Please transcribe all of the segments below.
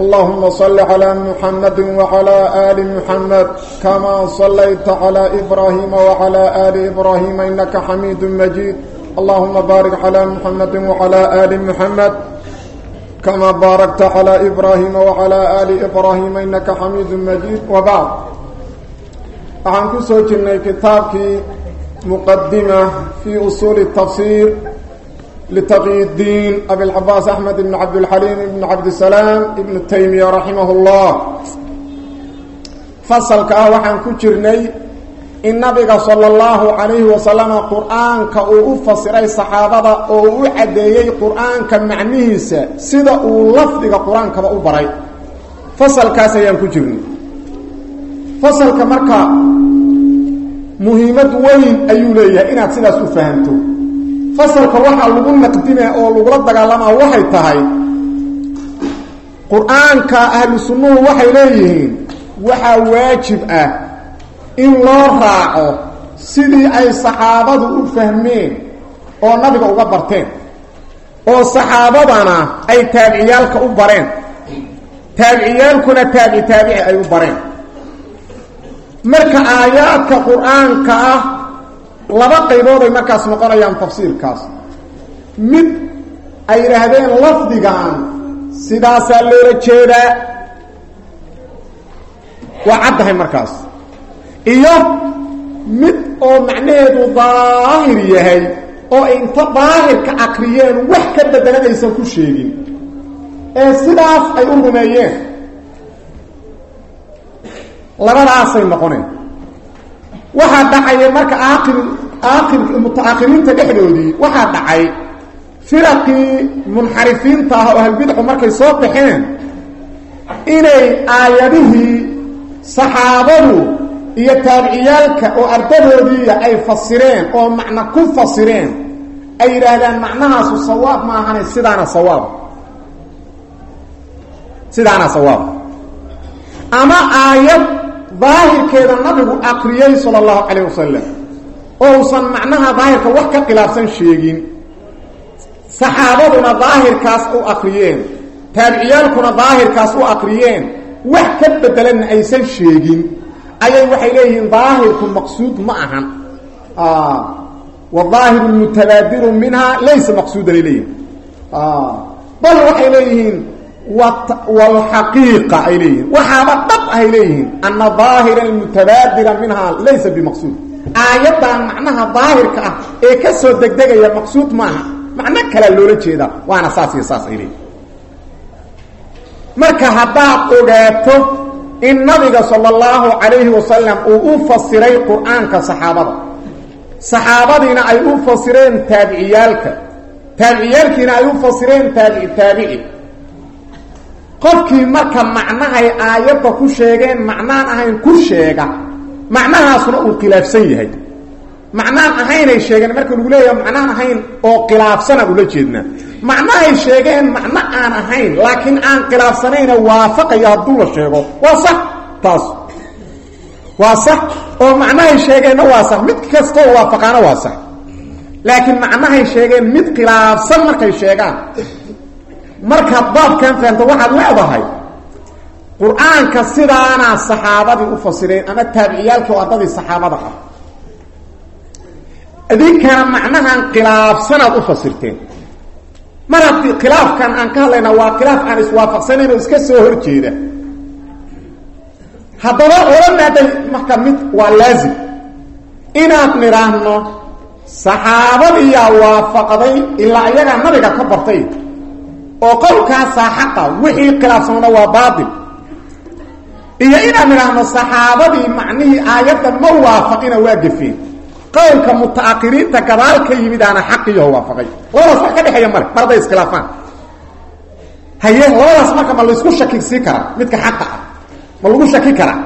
اللهم صل على محمد وعلى آل محمد كما صليت على إبراهيم وعلى آل إبراهيم إنك حميد مجيد اللهم بارك على محمد وعلى آل محمد كما باركت على إبراهيم وعلى آل إبراهيم إنك حميد مجيد وبعد waxaan ku soo jirnay kitaabkii muqadima fii usuuli الtafsir litaqyi اdiin abilcabaas axmed ibn cabdilxaliim ibn cabdisalaam ibn taymiya raximah اllah fasalka ah waxaan ku jirnay in nabiga sala اllahu calayhi wasalama qur-aanka uu u fasiray saxaabada oo uu u caddeeyey qur-aanka macnihiisa sida uu lafdiga qur-aankaba u baray fasalkaas ayaan ku jirnay fasalka marka muhiimad weyn ayuu leeyahay inaad sidaas u fahamto fasalka waxaa lagu naqdina oo lagula dagaalamaa waxay tahay qur'aanka ahlu sunnuhu waxay leeyihiin waxaa waajib ah in loo raaco sidii ay saxaabadu u fahmeen oo nabiga uga barteen oo saxaabadana ay taabiciyaalka u bareen. Taabiciyaalkuna taabici taabici ay u bareen. Marka aayaadka qur'aanka ah laba qaybood ay markaas noqonayaan tafsiirkaas. Mid ay yidhaahdeen lafdigan sidaasaa loola jeedaa waa caddahay markaas. Iyo mid oo macnaheedu daahir yahay oo inta daahirka akriyeen wax ka bedelan aysan ku sheegin ee sidaas ay u rumeeyeen. Labadaasay noqoneen. Waxaa dhacaya marka aakir aakir mutaakhiriinta dhexdoodii waxaa dhacay firaqii munxarifiinta ah oo ahlbidcu markay soo baxeen inay aayadihii saxaabadu iyo taabiciyaalka oo ardadoodiiya ay fasireen oo macno ku fasireen ay yidhaahdaan macnahaasu sawaab maahane sidaana sawaab. Sidaana sawaab. Ama aayad daahirkeeda nabigu akriyey sala allahu calayh wasalam oo usan macnaha daahirka wax ka khilaafsan sheegin. Saxaabaduna daahirkaas u akriyeen. Taabiciyaalkuna daahirkaas u akriyeen. Wax ka bedelanna aysan sheegin. Ayay waxay leeyihiin daahirku maqsuud ma ahan. Wadaahiru mutabaadiru minha laysa maqsuudan ay leeyihiin bal waxay leeyihiin wlxaqiiqa ay leeyihiin waxaaba dhab ahay leeyihiin ana daahira almutabaadira minha laysa bimaqsuud aayaddan macnaha daahirka ah ee ka soo degdegaya maqsuud maaha. Macno kalea loola jeedaa waana saas iyo saas ay marka haddaad ogaato in nabiga sala allahu calayhi wasalam uu u fasiray qur'aanka saxaabada. Saxaabadiina ay u fasireen taabiciyaalka. Taabiciyaalkiina ay u fasireen taabici taabici. Qofkii marka macnahay aayadda ku sheegeen macnaan ahayn ku sheega macnahaasuna uu khilaafsan yahay. Macnaan ahaynay sheegeen marka lagu leeyaha macnaan ahayn oo khilaafsanaan ula jeednaa macnahay sheegeen macno aan ahayn laakiin aan khilaafsanayna waafaqaya hadduu la sheego. Waa sax taas. Waa sax oo macnahay sheegeenna waa sax. Mid kastoo waafaqaana waa sax. Laakiin macnahay sheegeen mid khilaafsan markay sheegaan. Markaad baabkan fahamto waxaad leedahay qur'aanka sidaanaa saxaabadii u fasireen ama taabiciyaalkii oo ardadii saxaabada ah. Idinkana macnahan khilaafsanaad u fasirteen. Mar haddii khilaafkan aan ka hadlaynaa waa khilaaf aan iswaafaqsanayn oo iska soo hor jeeda. Haddaba maaday marka mid waa laazim. Inaad nidhaahno saxaabadiyaa waafaqday ilaa iyagaa nabiga ka bartay. Oo qowlkaasaa xaqa wixii khilaafsanna waa baatil iyo inaan nidhaahno saxaabadii macnihii aayadda ma waafaqina waa gefeen qowlka mutaakiriinta gadaal ka yimid aana xaqiyaho waafaqay. Labadaas wax ka dhexeeya mar hadday iskhilaafaan. Haye labadaas marka ma laysku shakisii karaa midka xaqa ah. Ma lagu shaki karaa?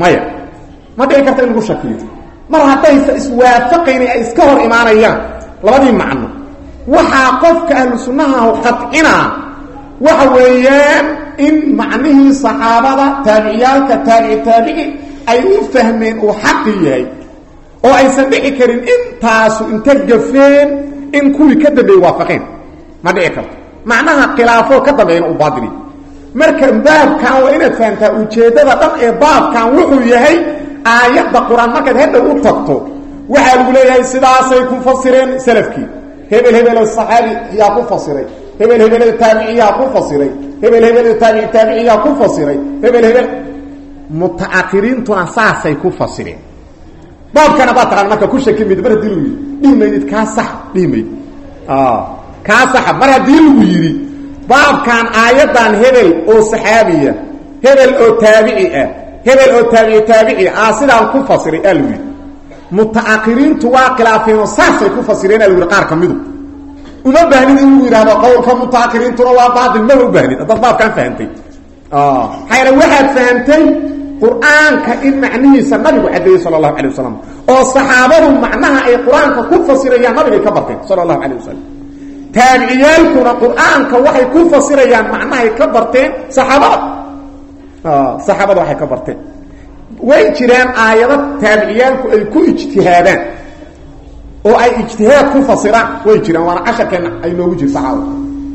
Maya. Ma dhici karta in lagu shakiyo. Mar haddaysa iswaafaqayni ay iska hor imaanayaan labadii macno. Waxaa qofka ahlu sunnaha qadcinaa waxa weeyaan in macnihii saxaabada taabiciyaalka taabici taabici ay u fahmeen uu xaqi yahay oo aysan dhici karin intaasu inta gafeen in kuwii ka dambeeyey waafaqeen. Ma dhici karto. Macnaha khilaafoo ka dambeeyana uu baadili. Marka baabkan waa inaad fahamtaa ujeeddada dhan ee baabkan wuxuu yahay aayadda qur'aan. Markaad hadhow u tagto waxaa lagu leeyahay sidaasay ku fasireen salafkii. Hebel hebel saxaabi yaa ku fasiray hebel hebel taabici yaa ku fasiray. Hebel hebel taabici taabici yaa ku fasiray. Hebel hebel mutaakiriintuna saasay ku fasireen. Baabkana baa taqaan marka ku shaki mayd mar haddii lagu yidhi dhihi maydid kaa sax dhihi mayd kaa saxa mar haddii lagu yidhi baabkan aayaddan hebel oo saxaabiya hebel oo taabici ah hebel oo taabici taabici ah sidaan ku fasiray aa lagu uma baahnid in lagu yidhahdo qowlka mutaakiriintuna waa baatil maba u baahnid haddaad baabkaan fahamtay. Maxaa yeele waxaad fahamtay qur'aanka in macnihiisa nabigu cadeeyey sala allahu alay wasalam oo saxaabadu macnaha ay qur'aanka ku fasirayaan nabigay ka barteen sala allahu calayh wasalam taabiciyaalkuna qur'aanka waxay ku fasirayaan macnahay ka barteen saxaabada. Saxaabada waxay ka barteen. Way jiraan aayado taabiciyaalku ay ku ijtihaadaan oo ay ijtihaad ku fasiraan way jiraan waana casharkeenna ay noogu jirta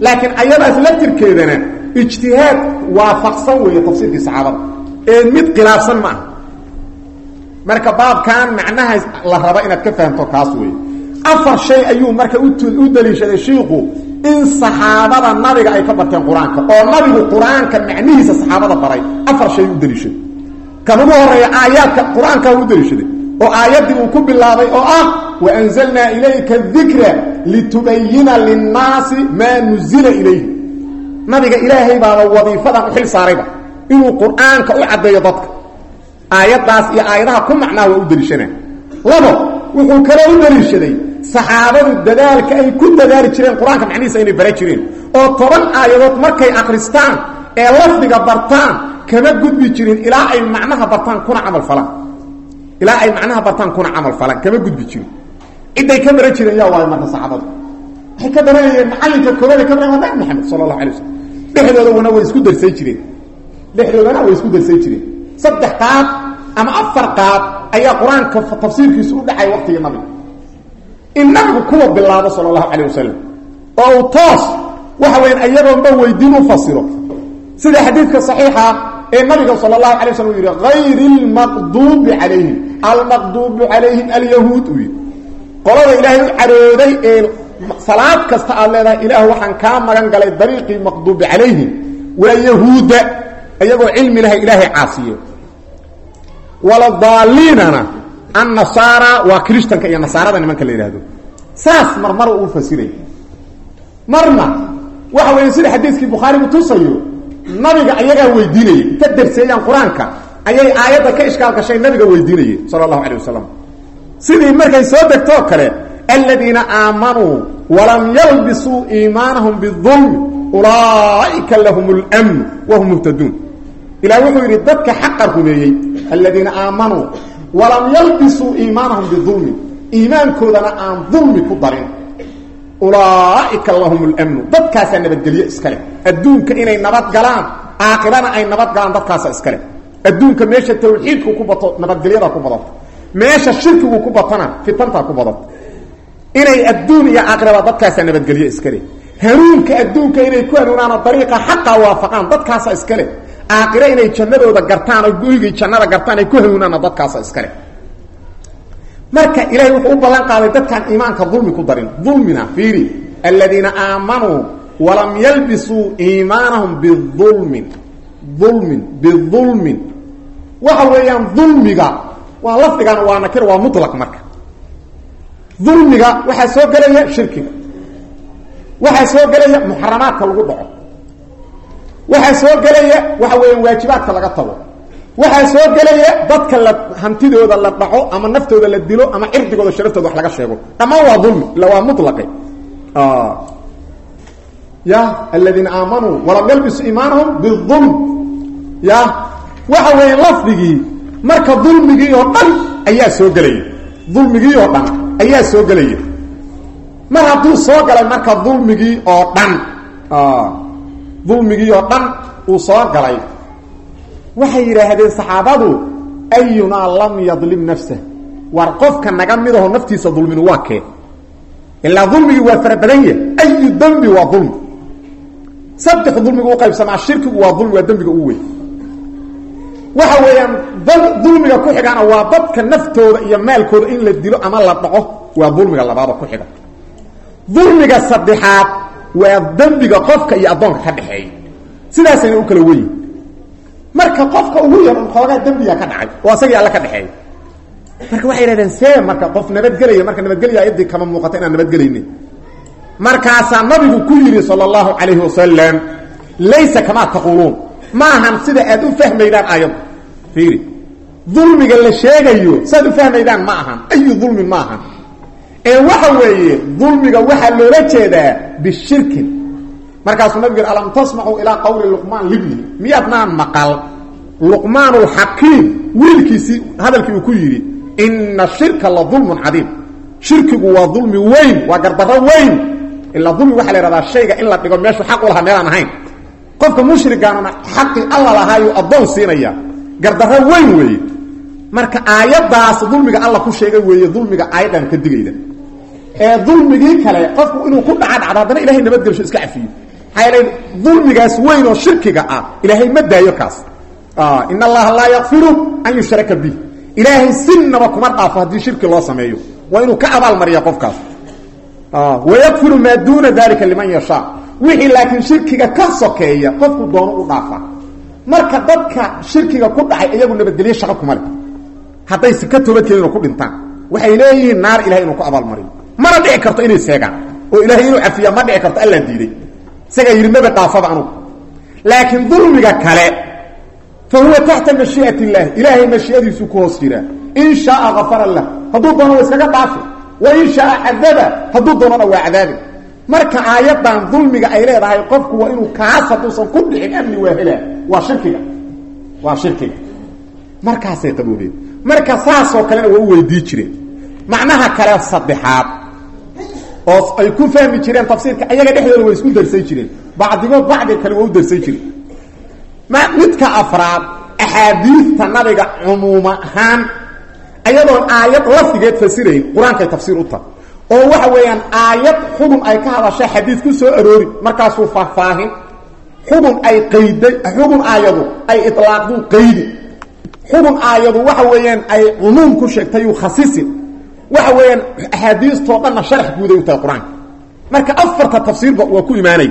laakiin ayadaas laftirkeedana ijtihaad waafaqsan weeye tafsiirkii saxaabada. Ee mid khilaafsan ma marka baabkan macnaha la raba inaad ka fahamto kaas weeye. Afar shay ayuu marka u daliishaday shiiku in saxaabada nabiga ay ka barteen qur'aanka oo nabigu qur'aanka macnihiisa saxaabada baray. Afar shay u daliishaday. Kan horreeya aayaadka qur'aanka u daliishaday oo aayaddii uu ku bilaabay oo ah waanzalnaa ilayka dikra litubayina linnaasi maa nuzila ilayhi. Nabiga ilaahay baaba wadiifadan u xil saarayba inuu qur'aanka u caddeeyo dadka. Aayaddaas iyo aayadaha ku macnaa waa u daliishanaa labo wuxuu kaloo u daliishaday saxaabadu dadaalka ay ku dadaali jireen qur'aanka macnihiisa inay bara jireen. Oo toban aayadood markay akristaan ee lafdiga bartaan kama gudbi jirin ilaa ay macnaha bartaan kuna camal falaan ilaa ay macnaha bartaan kuna camal falaan kama gudbi jirin. Cidday ka baran jireen yaa waayo marka saxaabadu. Waxay ka baranayeen macallinka koobaad ka baran waa nabi maxamed sala allahu alay wasalam dhexdoodana way isku darsay jireen. Dhexdoodana way isku darsay jireen. Saddex qaad ama afar qaad ayaa qur'aanka tafsiirkiisu u dhacay waqtigii nabiga in nabigu kuwa bilaabo sala allahu calayh oo uu toos waxa weyan ayagoonba weydiin u fasiro. Sida xadiidka saxiixa ee nabiga sala allahu alay waslam uu yidhi calayhim almaqduubu calayhim alyahuud uu yidhi. Qolada ilaahay u carooday ee salaad kasta aad leedahay ilaah waxaan kaa magan galay dariiqii maqduubi calayhim waa yahuudda iyagoo cilmi lahay ilaahay caasiye waladaaliinana annasaara waa kristanka iyo nasaarada nimanka la yidhaahdo. Saas marmar uu fasiray. Marna waxa weeye sida xadiiskii bukhaarigu tusayo nabiga ayagaa weydiinayay inta darseeyaan qur'aanka ayay aayadda ka ishkaal gashay nabiga weydiinayeen sala allahu alay wasalam sidii markay soo degtoo kale aladiina aamanuu walam yalbisuu iimaanahum bidulmi ulaa'ika lahum lmnu wahum muhtaduun ilah wuxuu yidhi dadka xaqa rumeeyey aladiina aamanuu walam yalbisuu iimaanahum bidulmin iimaankoodana aan dulmi ku darin. Ulaaئika lahum اlmnu dadkaasaa nabadgelyo iska leh. Adduunka inay nabad galaan aakhirana ay nabad galaan dadkaasa iska leh adduunka meesha tawxiidku ku bato nabadgelyada ku badato meesha shirkigu ku batana fitantaa ku badato inay adduun iyo aakhiraba dadkaasaa nabadgelyo iska leh. Hanuunka adduunka inay ku hanuunaanoo dariiqa xaqa waafaqaan dadkaasa iska leh. Aakhire inay jannadooda gartaan oo gurigii jannada gartaan ay ku hanuunaana dadkaasa iska leh. Marka ilahay wuxuu u ballan qaaday dadkaan iimaanka dulmi ku darin. Dulmina fiiri. Aladiina aamanuu walam yalbisuu iimaanahum biulmin ulmin biulmin waxa weeyaan dulmiga waa lafdigan waa nakir waa mulaq marka. Dulmiga waxaa soo gelaya shirkiga. Waxaa soo gelaya muxaramaadka lagu dhaco. Waxaa soo gelaya waxa weeyaan waajibaadka laga tago. Waxaa soo gelaya dadka la hantidooda la dhaco ama naftooda la dilo ama cirdigooda sharaftooda wax laga sheego. Dhammaan waa dulmi ila waa mulaqe ya aladiina aamanuu walam yalbisuu iimaanahum biulm ya waxa weeye lafdigii marka dulmigii oo dhan ayaa soo gelaya dulmigii oo dhan ayaa soo gelaya mar hadduu soo galay marka dulmigii oo dhan dulmigii oo dhan uu soo galay. Waxay yidhaahdeen saxaabadu ayunaa lam yadlim nafsah. War qofka naga midaho naftiisa dulminu waa kee? Ilaa dulmigii waa fara badan yahay. Ayu dembi waa dulmi saddex dulmiga u qaybsamaa shirkigu waa dulmi waa dembiga u weyn waxa weeyaan dulmiga ku xigana waa dadka naftooda iyo maalkooda in la dilo ama la dhaco waa dulmiga labaada ku xiga. Dulmiga saddexaad waa dembiga qofka iyo addoonka ka dhexeeya. Sidaasayna u kala weyin marka qofka ugu yar xoogaa dembiga ka dhacay oo asagii alla ka dhexeeya. Marka waxay yidhahdeen see marka qof nabadgelaya marka nabadgelya ayadii kama muuqata inaan nabadgelaynin markaasaa nabigu ku yidhi sala allahu calayhi wasalam laysa kamaa taquuluun ma ahan sida aad u fahmaydaan aayaddu fiiri. Dulmiga la sheegayo saad u fahmaydaan ma ahan ayu dulmin ma ahan ee waxa weeye dulmiga waxaa loola jeedaa bishirkin. Markaasuu nabig alam tasmacuu ilaa qawli luqmaan libnihi miyaadnaan maqal. Luqmaanulxakiim wiilkiisii hadalkii uu ku yidhi ina shirka la dulmun cadiim. Shirkigu waa dulmi weyn waa gardarro weyn. Ilaa dulmi waxaa la ihahdaa shayga in la dhigo meeshuu xaq u lahaa meelaan ahayn qofka mushrigaanuna xaqii alla lahaayuu addoon siinaya gardarro weyn weeye marka aayaddaas dulmiga alla ku sheegay weeye dulmiga aayaddan ka digayda. Ee dulmigii kale qofku inuu ku dhaca dhacdo haddana ilahay nabadgelsho iska cafiyo. Maxaa dulmigaas weyn oo shirkiga ah ilaahay ma daayo kaas. In allaha laa yakfiru an yushraka bih. Ilaahay sinaba kuma dhaafo haddii shirki loo sameeyo. Waa inuu ka abaalmariya qofkaas. Wayakfiru maa duuna dalika liman yashaa wixii laakiin shirkiga ka sokeeya qofku doono u dhaafa. Marka dadka shirkiga ku dhacay iyagu nabadgelyo shaqo kuma le haddayse ka toobadkeedin oo ku dhintaan. Waxay leeyihiin naar ilahay inuu ku abaalmariyo mana dhici karto inay seegaan. Oo ilaahay inuu cafiya ma dhici karto allaan diiday. Isagaa yidhi maba dhaafaba anugu. Laakiin dulmiga kale fa huwa taxta mashii'at illaahi ilaahay mashiiadiisuu ku hoos jiraa in shaaa afara lah. Hadduu doono wa iskaga dhaafi. Wa in shaaa cadaba hadduu doonona waa cadaabi marka aayaddan dulmiga ay leedahay qofku waa inuu kaas hadduusan ku dhicin amni waa helaa. Waa shirkiga. Waa shirkiga. Markaasay qaboobeen. Marka saasoo kalena waa u weydii jireen. Macnaha kale saddexaad oo ay ku fahmi jireen tafsiirka ayaga dhexdooda way isku darsay jireen. Bacdigood bacdi kale waa u darsay jireen. Midka afraad axaadiista nabiga cumuum ahaan ayadoon aayad lafdigeed fasirayn qur'aankay tafsiir u tahay oo waxa weeyaan aayad xubun ay ka hadasha xadiid ku soo aroori markaasuu faahfaahin. Xubun ay qayday xubun aayadu ay ilaaqdu qaydi xubun aayadu waxa weeyaan ay cumuum ku sheegtayuu khasisin waxa weeyaan axaadiistoo dhanna sharax guuday u tahay qur'aanka marka afarta tafsiirba waa ku imaanay.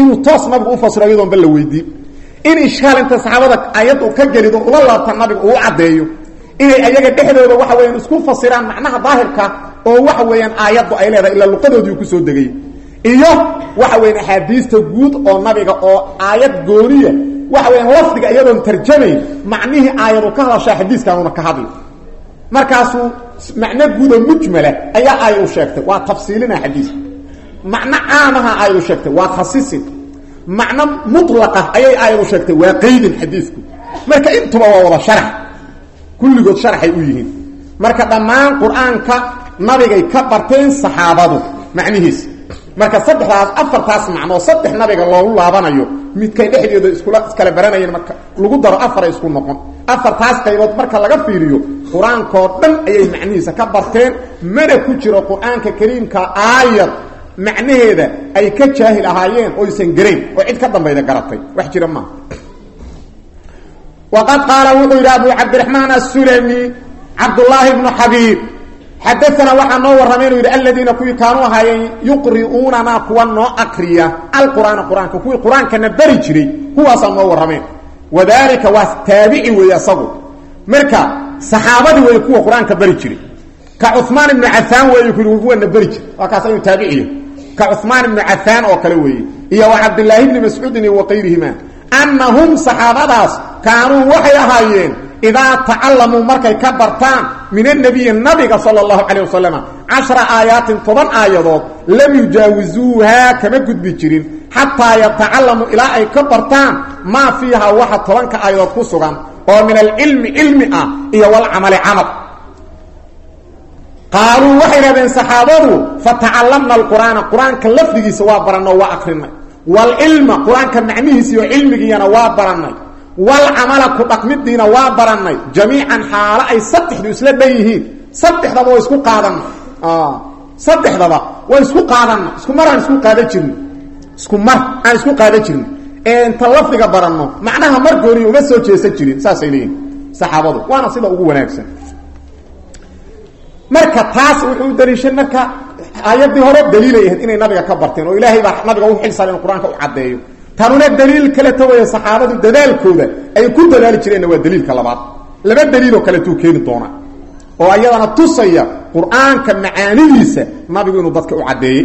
Inuu toos nabigu u fasiro iyadoon ba la weydiin. In ishkaal inta saxaabada ayaddu ka gelido ula laabta nabiga uu caddeeyo inay ayaga dhexdooda waxa weeyaan isku fasiraan macnaha daahirka oo waxa weeyaan aayaddu ay leedahay ilaa luqadoodii ku soo degay. Iyo waxa weeyaan axaadiista guud oo nabiga oo aayad gooniya waxa weeyaan lafdiga iyadoon tarjamayn macnihii aayadu ka hadashaa xadiiskaanuna ka hadli markaasuu macno guud oo mujmala ayaa aayadu sheegtay waa tafsiilina xadiiska macno caamaha aayadu sheegtay waa khasisin macno mulaqa ayay aayadu sheegtay waa qaydin xadiisku. Marka intuba waa wada kulligood sharaxay u yihiin. Marka dhammaan qur'aanka nabigay ka barteen saxaabadu macnihiisa marka saddexdaas afartaas macnoo saddex nabiga loogu laabanayo midkay dhexdeeda iskula iskala baranayeen marka lagu daro afaray isku noqon. Afartaas qaybood marka laga fiiriyo qur'aankoo dhan ayay macnihiisa ka barteen mana ku jiro qur'aanka kariimka aayad macnaheeda ay ka jaahil ahaayeen oysan garayn oo cid ka dambayda garatay. Wax jira maaha waqad qaala wuxuu yidhi abu cabdiraxmaan asulami cabdullaahi bnu xabiib xadaanaa waxaa noo warramay inuu yidhi aladiina kuwii kaanuu ahaayeen yuqri'uunanaa kuwa noo akriya alqur'aana qur'aanka kuwii qur'aankana bari jiray kuwaasaa noo warrameen wadaalika waa taabici weeye asagu marka saxaabadii weeye kuwa qur'aanka bari jiray ka cumaan ibnu cafaan weeye ku yidhi kuwana beri jir waa kaas ayuu taabiciya ka cumaan kaanuu waxay ahaayeen idaa tacalamuu markay ka bartaan min annabiyi nabiga sala allahu calayh wasalam cashara aayaatin toban aayadood lam yujaawizuuhaa kama gudbi jirin xataa yatacalamuu ilaa ay ka bartaan maa fiiha waxa tobanka aayadood ku sugan oo min alcilmi cilmi ah iyo walcamali camal. Qaaluu waxay dhahdeen saxaabadu fatacallamna alqur'aana qur'aanka lafdigiisa waa barannay waa akrinay. Waalcilma qur'aanka macnihiisa waa barannay walcamala ku dhaqmidiina waa barannay. Jamiican xaalo ay saddexdu isla dhan yihiin saddexdaba waa isku qaadanna saddexdaba waa isku qaadanna isku mar aan isku qaadan jirni isku mar aan isku qaadan jirni ee inta lafdiga baranno macnaha mar gooni uma soo jeesan jirin saasay leeyihiin saxaabadu waana sida ugu wanaagsan. Marka taas wuxuu u daliishay marka aayadii hore daliilay ahayd inay nabiga ka barteen oo ilaahay baa nabiga u xilsaaray in qur'aanka u caddeeyo tanuna daliil kaleto weeye saxaabadu dadaalkooda. Ay ku dadaali jireenna waa daliilka labaad. Laba daliiloo kaletuu keeni doonaa oo ayadana tusaya qur'aanka macaanidiisa nabigu inuu dadka u caddeeyey.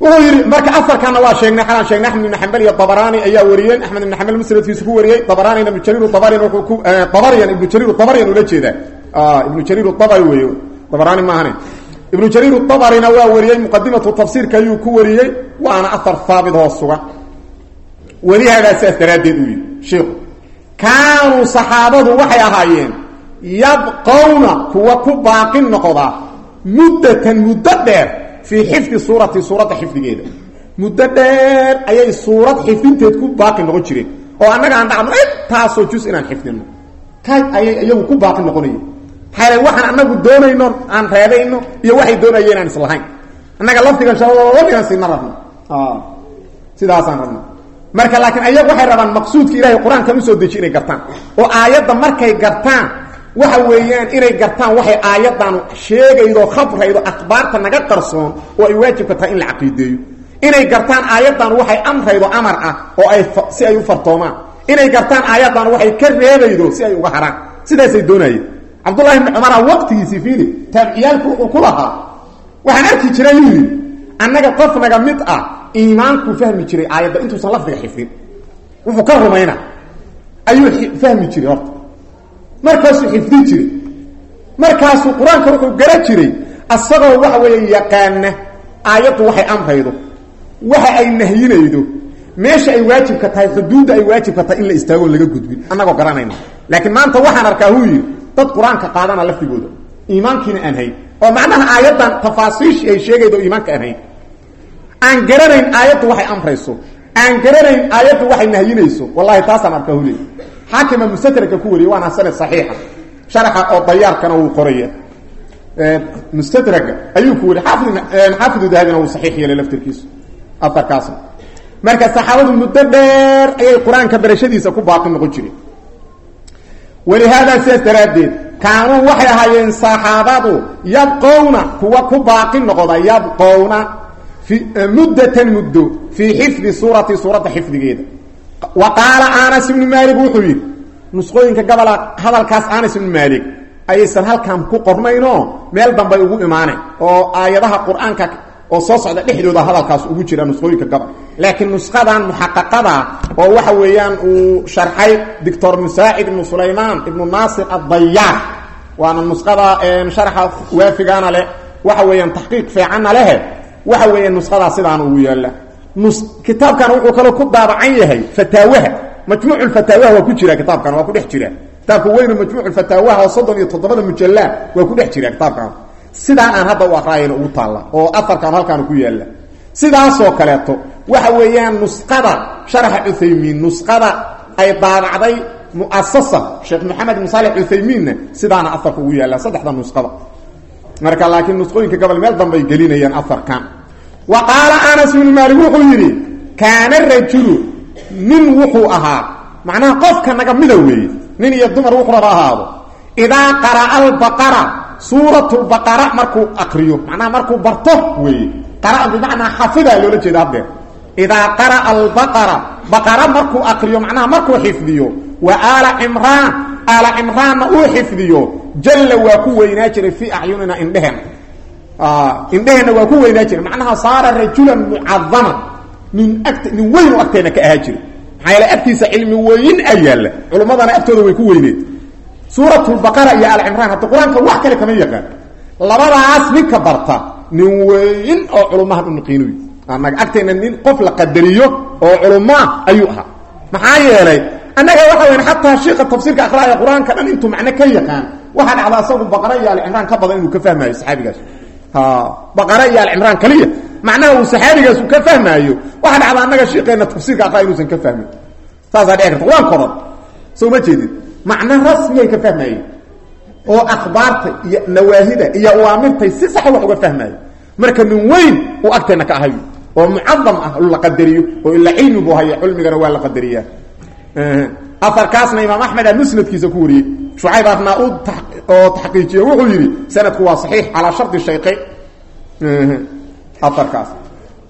Wuxuu yidhi marka afarkana waa sheegnay xalaan sheegnay axmed ibn xambal iyo dabaraani ayaa wariyeen. Axmed ibn xambal musnadkiisu ku wariyey dabaraanina ibnu jariir dabarian wuxuu ku dabarian ibnu jariir dabarian ula jeedaa. Ibnu jariir dabari weeye dabaraani maahane ibnu jariir dabarina waa wariyey muqadimatu tafsiirka ayuu ku wariyey waana ahar haabit oo sugan welihaabaa sidaas daraaddeed uu yidhi shiiku kaanuu saxaabadu waxay ahaayeen yabqawna kuwa ku baaqin noqda muddatan muddo dheer fii xifdi suurati suuradda xifdigeeda. Muddo dheer ayay suurad xifdinteed ku baaqi noqon jireen oo annaga aan dhacno intaasoo jus inaan xifdino ka ayay iyagu ku baaqi noqonayeen maxaa waxaan anagu doonayno aan reebayno iyo waxay doonayeen aan islahayn. Annaga lafdigan shaladigan oo aayadda markay gartaan waxa weeyaan inay gartaan waxay aayaddan sheegaydo khabraydo akhbaarta naga qarsoon oo ay waajibka tahay in la caqiideeyo. Inay gartaan aayaddan waxay amraydo amar ah oo ay si ay u fartoomaan. Inay gartaan aayaddan waxay ka reebaydo si ay uga haraan. Sidaasay doonayeen cabdullahi ibni cumara waqtigiisii fiili taabiciyaalku wuxuu ku lahaa waxaan arki jiray yidhi annaga qof naga mid ah iimaankuu fahmi jiray aayadda intuusan lafdiga xifdin wuxuu ka rumayna ayuu fahmi jiray horta. Markaasuu xifdi jiray. Markaasuu qur'aanka wuxuu gara jiray asagoo waxa weeye yaqaana aayaddu waxay amraydo waxa ay nahyinaydo meesha ay waajibka tahay xuduudda ay waajibka tahay in la istaago laga gudbin. Annagoo garanayna. Laakiin maanta waxaan arkaa huu dad qur'aanka qaadana lafdigooda. Iimaankiina aan hayn. Oo macnaha aayaddan tafaasiishii ay sheegaydo iimaanka aan hayn. Aan garanayn aayaddu waxay amrayso. Aan garanayn aayaddu waxay nahyinayso. Wallahi taasaan arkaa hule xaakima mustadraka ku wariyey waana sanad saxiixa. Sharaxa oo dayaarkana wuu qoraya. Mustadraga ayuu ku wariyey. Xaafid xaafidu dahabina wuu saxiix marka saxaabadu muddo dheer ayay qur'aanka barashadiisa ku baaqi noqon jireen walihaadaa sidaas daraaddeed kaanuu waxay ahaayeen saxaabadu yabqowna kuwa ku baaqi noqda yabqowna muddatan muddo fii xifdi suurati suuradda xifdigeeda wa qaala anas ibnu maalik wuxuu yidhi nusqooyinka gabola hadalkaas anas ibnu maalik ayaysan halkan ku qornaynoo meel dambay ugu imaaneen oo aayadaha qur'aanka oo soo socda dhexdooda hadalkaas ugu jira nusqooyinka gabal laakiin nusqadan muxaqaqada oo waxa weeyaan uu sharxay doctor musaacid ibnu sulaymaan ibnu naasir addayaar waana nusqada sharxa waafigaana leh waxa weeyaan taxqiiq fiicanna lehe waxa weeya nusqadaa sidaan ugu yaalla. Kitaabkan wuxuu kaloo ku daabacan yahay fataawaha. Majmuuc fataawaha waa ku jira kitaabkan waa ku dhex jira. Kitaabka weynu majmuuc fataawaha oo soddon iyo toddobada mujallaa waa ku dhex jira kitaabkan. Sidaan aan hadda u taalla oo afarkan halkaan ku yaalla. Sidaasoo kaleeto waxa weeyaan nusqada sharaxa cuthaymiin nusqada ay daabacday muasasa sheekh maxamed ibn saalex cuthaymiinna sidaana afarka ugu yaalla saddexda nusqada. Marka laakiin nusqooyinka gobol meel dambay gelinayaan afarkan wa qaala anas ibnu maalik wuxuu yidhi kaana rajulu nin wuxuu ahaa macnaha qofka naga mida weeye nin iyo dumar wuxuu raba ahaado idaa qara'a albaqara suuratulbaqara markuu akriyo macnaha markuu barto weeye qara'a bimacnaa xafidaa loola jeeda haddeer idaa qara'a albaqara baqara markuu akriyo macnaha markuu xifdiyo wa aala cimraan aala cimraanna uu xifdiyo jalla waa ku weynaa jiray fii acyunina indhehena indheheenna waa ku weynaa jiray macnaha saara rajulan mucadaman nin agt nin weyn u agteena ka ahaa jira maxaa yaele agtiisa cilmi weyn a yaalla culummadana agtooda way ku weyneed suuratulbaqara iyo alcimraan hadda qur'aanka wax kale kama yaqaan labadaas ninka barta nin weyn oo culummahan u naqiinuy annaga agteena nin qof la qadariyo oo culummaa ayuu ahaa. Maxaa yeelay annaga waxa weyan xataa shiika tafsiirka aqraaya qur'aanka dhan intuu macno ka yaqaan waxaa dhacda asagu baqara iyo alcimraan ka badan inuu ka fahmaayo saxaabigaas. Baqara iyo alcimraan kaliya. Macnaha uu ka fahmaayo waxaa dhacda annaga shiiqeena tafsiirka aqraa inuusan ka fahmin. Saasaa dhici karta waan koran soo jeedid macna rasmiyay ka fahmaayeen oo akhbaarta iyo nawaahida iyo awaamirtay si sax wax uga fahmaayo marka min weyn uu agteena ka ahayo oo mucadam ah la qadariyo oo ila cilmi buu haya cilmigana waa la qadariyaa. Aarkaasna imaam axmed aa musnadkiisa ku wariyey shucayb arnaa-uud oo taxqiijiye wuxuu yidhi sanadku waa saxiix calaa shardi shayqayn aarkaas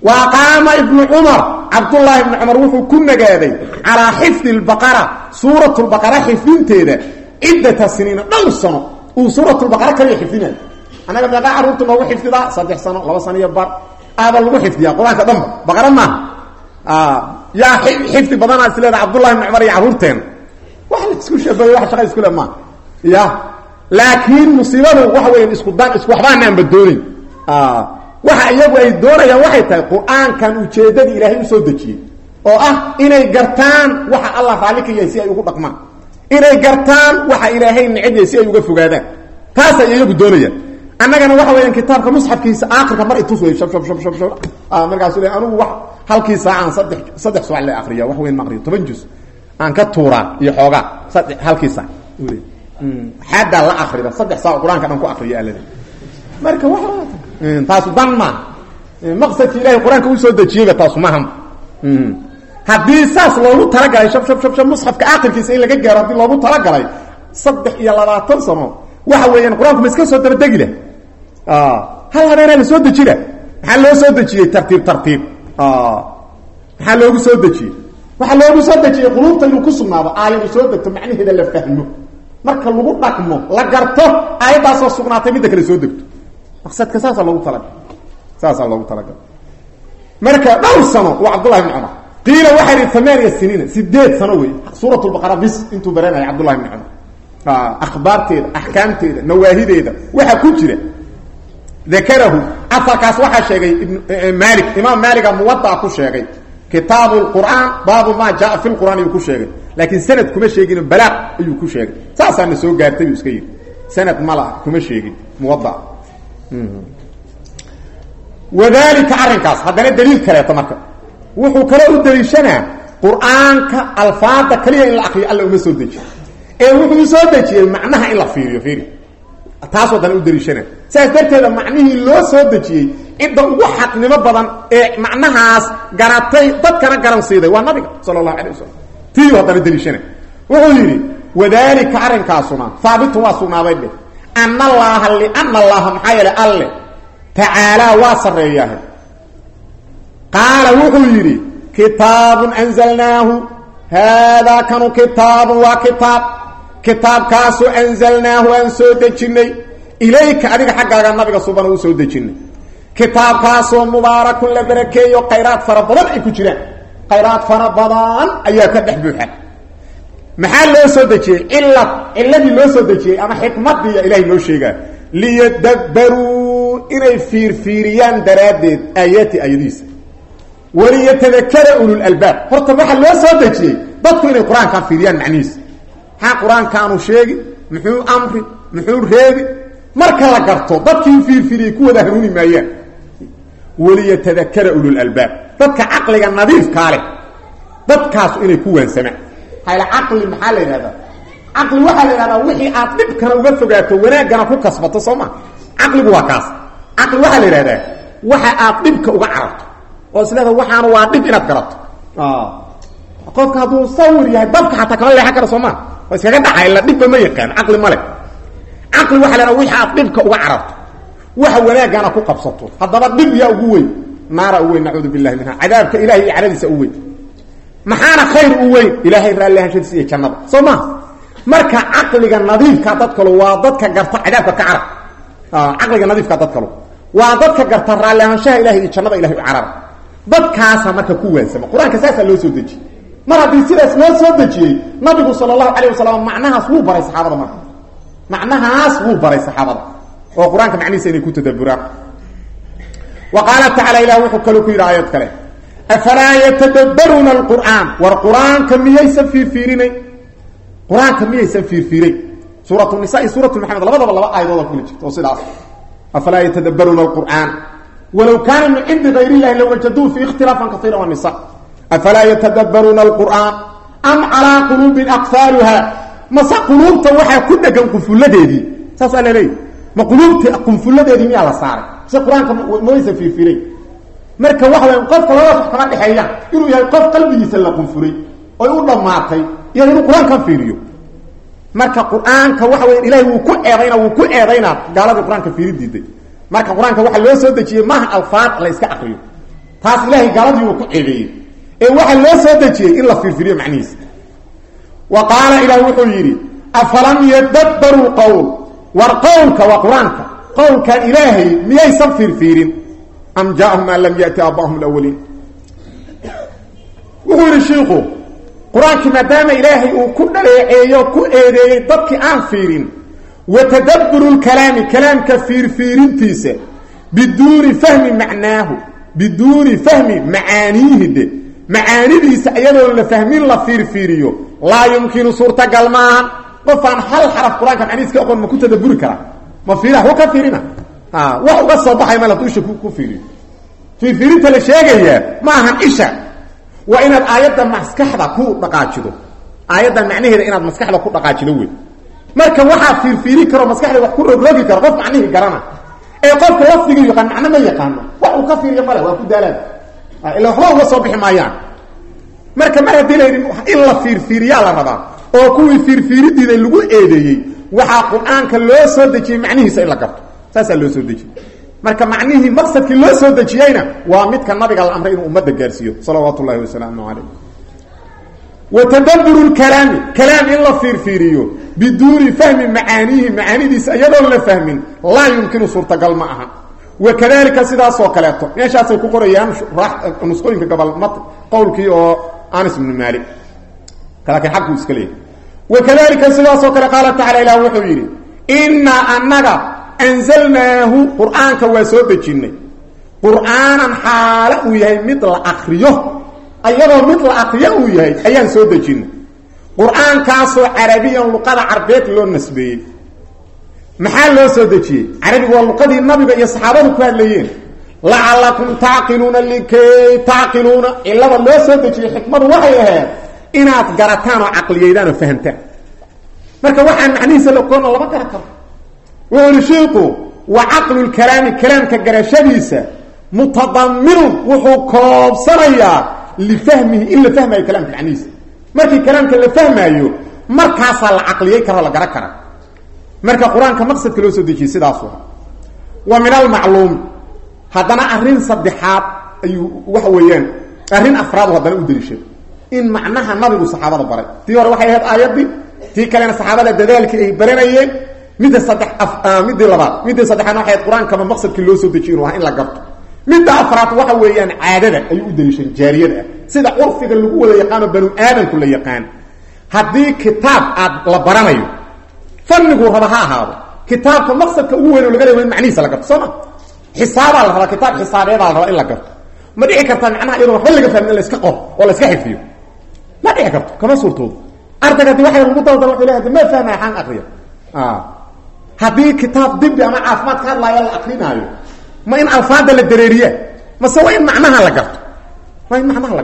wa qaama ibnu cumar cabdullaahi ibnu cumar wuxuu ku nagaaday calaa xifdi lbaqara suurat lbaqara xifdinteeda ciddata siniina dhowr sano uu suuratulbaqara kaliya xifdinayo annaga meeqaa carruurta noogu xifdidaa saddex sano laba sano iyo bar aaba lagu xifdiyaa qur'aanka dhanba baqara maaha yaa xifdi badanaa is leeda cabdullahi ibn cumar iyo carruurteena wax la isku shabayo wax shaqa iskule maa ya laakiin musiibadu waxa weya isku dan isku waxbaana aanba waxa iyagu ay doonayaan waxay tahay qur'aankan ujeeddadii ilaahay u soo dejiyey oo ah inay gartaan waxa allah raalli si ay ugu dhaqmaan inay gartaan waxa ilaahay neceb si ay uga fogaadaan taasay iyagu doonayaan annagana waxa weeyaan kitaabka musxafkiisa aakhirka mar itus wey shab shab shab shab shab. Markaasu le anugu wax halkii saacaan saddex saddex suac la akriya wax weyn ma akriyo toban juz. Aan ka tuuraa iyo xoogaa saddex halkii saac xaddaa la akrida saddex saac qur'aanka dhan ku akriya alada marka wa taasu dan maa maqsadki ilahay qur'aanka u soo dejiyeyba taasu maham haddii saas loogu talagalay shab shab shab shab musxafka aakhirkiisa in laga gaaro haddii loogu talagalay saddex iyo labaatan sano waxa weeyaan qur'aanku ma iska soo dabadegi lah hal habeenaa la soo dejina maxaa loo soo dejiyey? Tartiib tartiib. Maxaa loogu soo dejiyey? Waxaa loogu soo dejiyey quluubta inuu ku sugnaado aayadu soo degto macnaheeda la fahmo. Marka lagu dhaqmo la garto aayaddaasoo sugnaatay midda kale soo degto. Maqsadka saasaa loogu talagal saasaa loogu talagal marka dhowr sano waa cabdullahi bn cumar. Qiila waxaa yihi amaaniya siniina sideed sano wey suurat lbaqara bis intuu baranaya cabdullahi bni cumar akhbaarteeda axkaamteeda nawaahideeda waxaa ku jira dakarahu asalkaas waxaa sheegay maalik imaam maaliga muwadaa ku sheegay kitaabu lqur'aan baabu maa jaa fi lqur'aan ayuu ku sheegay laakiin sanad kuma sheegin balaaq ayuu ku sheegay saasaana soo gaartay uu iska yidhi sanad mala kuma sheegin muwada wadalika arrinkaas haddana daliil kaleeto marka wuxuu kale u daliishanaa qur'aanka alfaada kaliya in la akriyo uma soo dejiyo ee wuxuu u soo dejiyey macnaha in la fiiriyo fiiri. Taasoo dana u daliishana sidaas darteeda macnihii loo soo dejiyey cidda ugu xaqnimo badan ee macnahaas garatay dadkana garan siiday waa nabiga sala allahu alay wasalam tiiu haddana daliishana wuxuu yidhi wadalika arrinkaasuna haabitun waa sugnaaday dheh. Ana allaaha liana allaha maxaa yeelay alle. Tacaalaa waa sarreeyaah qaala wuxuu yidhi kitaabun anzalnaahu haadaa kanu kitaabun waa kitaab kitaabkaasoo anzalnaahu aan soo dejinnay ilayka adiga xaggaaga nabiga subana u soo dejinnay kitaabkaasoo mubaarakun la barakeeyo khayraad fara badan ay ku jiraan. Khayraad fara badan ayaa ka dhex buuxa. Maxaa loo soo dejiyey? Cila ciladii loo soo dejiyey ama xikmadiiya ilahay noo sheegaa. Liyadabbaruu inay fiirfiiriyaan daraaddeed aayaati aayadihiisa waliyatadakara ululalbaab horta waxaa loo soo dejiyey dadku inay qur'aankaan fiiriyaan macnihiisa maxaa qur'aankaanu sheegi muxuu amri muxuu reebi? Marka la garto dadkii fiirfiiriyey ku wada hanuuni maayaan. Waliyatadakara ululalbaab dadka caqliga nadiifkaa leh. Dadkaasu inay ku waansamaan. Hayla caqli maxaa la yidhahdaa? Caqli la yidhahdaa wixii aad dhibkana uga fogaato wanaaggana ku kasbato soo ma. Caqligu waa kaas. La yidhahdaa waxa aad dhibka uga cararto oo isleeda waxaana waa dhib inaad garato qofka hadduu sawir yahay dabka xataa kama leexan kara soo waa iskaga dhaxay ila dhibba ma yaqaan caqli male caqli waxa la yhahdaa wixii aad dhibka uga cararto. Waxa wanaaggana ku qabsato. Haddaba dhib yaa ugu weyn. Naara u weyn nacuudu billahi minha cadaabka ilahay iyo cadadiisa u weyn. Maxaana khayr u weyn? Ilaahay raallihashadiisa iyo jannada. Soo marka caqliga nadiifka dad kalo waa dadka garta cadaabka ka carab caqliga nadiifka dad kalo waa dadka garta raallihaanshaha ilahay iyo jannada ilahay u carara marka ku waansama qur'aanka loo soo dejiyey mar haddii sidaas loo soo dejiyey nabigu sala allahu wasalam macnahaas wuu baray saxaabada marka. Macnahaas wuu baray saxaabada. Oo qur'aanka macnihiisa inay ku tadabburaan wa qaala tacala ilah wuxuu kaloo ku yidhi aayad kale afalaa yatadabbaruuna alqur'aan? War qur'aanka miyaysan fiirfiirinay? Qur'aanka miyaysan fiirfiiray? Suuratu nisa iyo laba aayadooda kula jirta oo sidaas. Afalaa yatadabbaruuna alqur'aan? Walow kaana min cindi gayr illahi lawajaduu fi ikhtilaafan kaiira nisa afalaa yatadabbaruuna alqur'aan am calaa quluubin akfaaluha mase quluubta waxaa ku dhegan qunfulladeedii saasaa laleeyahy ma quluubtii qunfulladeedii miyaa la saaray mise qur'aanka maysa fiirfiray marka waxa waya qofka labadaas wax kama dhexeeyaan inuu yahay qof qalbigiisa la qunfuray oy u dhammaatay iyo inuu qur'aankan fiiriyo marka qur'aanka waxa weya ilahay wuu ku eedayna wuu ku eedaynaa gaaladii qur'aanka fiiri diiday marka qur'aanka waxaa loo soo dejiyey maaha alfaad la iska akriyo taas ilahay gaaladii wuu ku ceebeeyey ee waxaa loo soo dejiyey in la fiirfiriyo macnihiisa. Wa qaala ilaah wuxuu yidhi afalam yadabbaruu qowl war qowlka waa qur'aanka. Qowlkan fiirfiirin? Am jaaahum maa lam yati aabaahum lawaliin wuxuu yidhi shiiku qur'aankii maadaama ilaahay uu ku dhaleeceeyo ku eedeeyey dadkii aan fiirin wa tadabburu lkalaami kalaamka fiirfiirintiisa biduuni fahmi macnaahu biduuni fahmi macaaniihi de macaanidiisa iyadoon la fahmin la fiirfiiriyo. Laa yumkinu suurtagal maahan qofaan hal xaraf qur'aanka macnihiis ma ku tadabburi karaa ma fiira waxba ka fiirina. Wax uga soo baxay mal haduu isha ku fiiriyo fiirfiirinta la sheegayaa ma ahan isha. Waa inaad aayadda maskaxda ku dhaqaajido. Aayaddan macnaheeda inaad maskaxda ku dhaqaajido wey. Marka waxaa fiirfiiri karo maskaxda wax ku rogrogi karo qof macnihii garana. Ee qofka lafdiga yaqaan macno ma yaqaano. Wax uu ka fiiriyo male waa ku daalaan ila waxba uga soo bixi marka mar haddii la yidhi in la fiirfiiriyaa la rabaa oo kuwii fiirfiiridiiday lagu eedeeyey waxaa qur'aanka loo soo dejiyey macnihiisa in la garto saasaa loo soo dejiyey. Marka macnihii maqsadkii loo soo dejiyeyna waa midka nabiga la amray inuu ummadda gaarsiiyo salawaatu ullahi wasalaamu calayh wa tadabburu lkalaami kalaam in la fiirfiiriyo biduuni fahmi macaaniihi macaanidiisa iyadoon la fahmin laa yumkinu suurtagal ma wakadalika sidaasoo kaleeto meeshaasay ku qorayaan nusqooyinka gobol mat qowlkii oo anas ibnu maalik laakiin xaquu iska leeyahy wakadalika sidaasoo kale qaala tacala ilah wuxuu yidhi innaa annaga anzalnaahu qur'aanka waa soo dejinnay qur'aanan xaale uu yahay mid la akriyo ayadoo mid la akriyo uu yahay ayaan soo dejinnay qur'aankaasoo carabiyan luqada carbeed loo nasbeeyey maxaa loo soo dejiyey? Carabigu waa luqadii nabiga iyo saxaabadu ku hadlayeen. Lacalakum tacqiluuna likay tacqiluuna cilada loo soo dejiyey xikmadu waxay ahayd inaad garataan oo caqliyeydaan oo fahamtaan marka waxaan macnihiisa laogoona lama garan karo. Wuxuu ihi shiiku wa caqlu lkalaami kalaamka garashadiisa mutadaminun wuxuu koobsanayaa lifahmihi in la fahmayo kalaamka macnihiisa. Markii kalaamka la fahmaayo markaasaa la caqliyey karo la garan kara marka qur'aanka maqsadka loo soo dejiyey sidaasu wa min almacluumi haddana arrin saddexaad ayuu waxa weeyaan arrin afraadu haddana u deliishay. In macnaha nabigu saxaabada baray. Tii hore waxay ahayd aayaddii tii kalena saxaabada dadaalkii ay baranayeen. Midda saddex midii labaad midii saddexaadna waxay ahayd maqsadkii loo soo dejiye inu in la garto. Midda afraad waxa weeyaan caadada ayuu u deliishay jaariyada ah. Sida curfiga lagu wada yaqaano banu aadamku la yaqaan. Haddii kitaab aad la baranayo fannigu raba ha ahaado. Kitaabka maqsadka ugu weyn oo laga leeya in macnihiisa la garto soo ma? Xisaabaa la rabaa kitaab xisaabeedaa la rabaa in la garto ma dhici kartaa macnaha iyadoo waxba laga fahmin in layska qoro oo layska xifiyo ma dhici karto kama suurtoodo ardayga haddii waxay lagu daldal wuxuu leeyahay ma fahmaya xaan akriya haddii kitaab dibi ama caafimaad ka hadlaaya la akrinaayo ma in alfaada la dareeriya mase waa in macnaha la waa la la la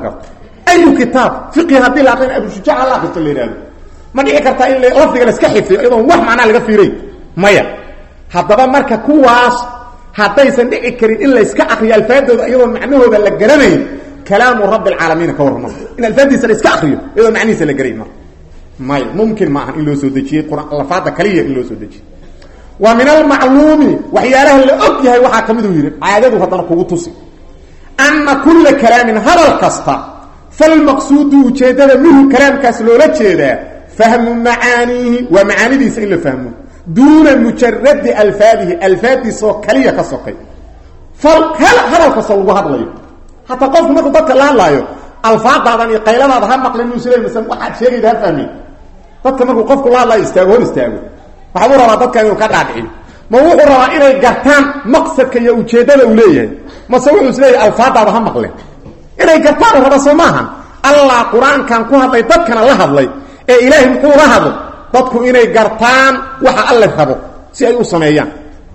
la ma dhici kartaa in lafdiga la iska xifiyo iyadoon wax macnaha laga fiiray maya haddaba marka kuwaas haddaysan dhici karin in la iska akriyo alfaadooda iyadoon macnahooda la garanayn kalaamu rabbi alcaalamiina ka warrama in alfaadiisa la iska akriyo iyadoon macnihiisa la garayn marka maya mumkin ma aha in loo soo dejiyey lafaada kaliya in loo soo dejiyey. Wa min almacluumi waxyaalaha la og yahay waxaa ka miduu yidhi caadadu haddana kugu tusi. Anna kulla kalaamin hadal kasta falmaqsuudu ujeeddada minhu kalaamkaas loola jeedaa fahmu macaaniihi waa macaanidiisa in la fahmo duuna mujaradi alfaadihi alfaadiisoo kaliya ka sokay hadal kastoo lagu hadlayo hataa qofku markuu dadka la hadlaayo alfaadaadan iyo qayladaada ha maqlin musle mase waxaad sheegayda ha fahmin dadka markuu qofku la hadlaayo istaago hor istaago waxbuu rabaa dadka inuu ka dhaadhiciyo ma wuxuu rabaa inay gartaan maqsadka iyo ujeeddada uu leeyahay mase wuxuu is leeyahay alfaadaada ha maqlen inay gartaan raba soo maahan allah qur'aankan ku hadlay dadkana la hadlay ee ilaahay muxuu la dadku inay gartaan waxa alle rabo si ay u sameeyaan.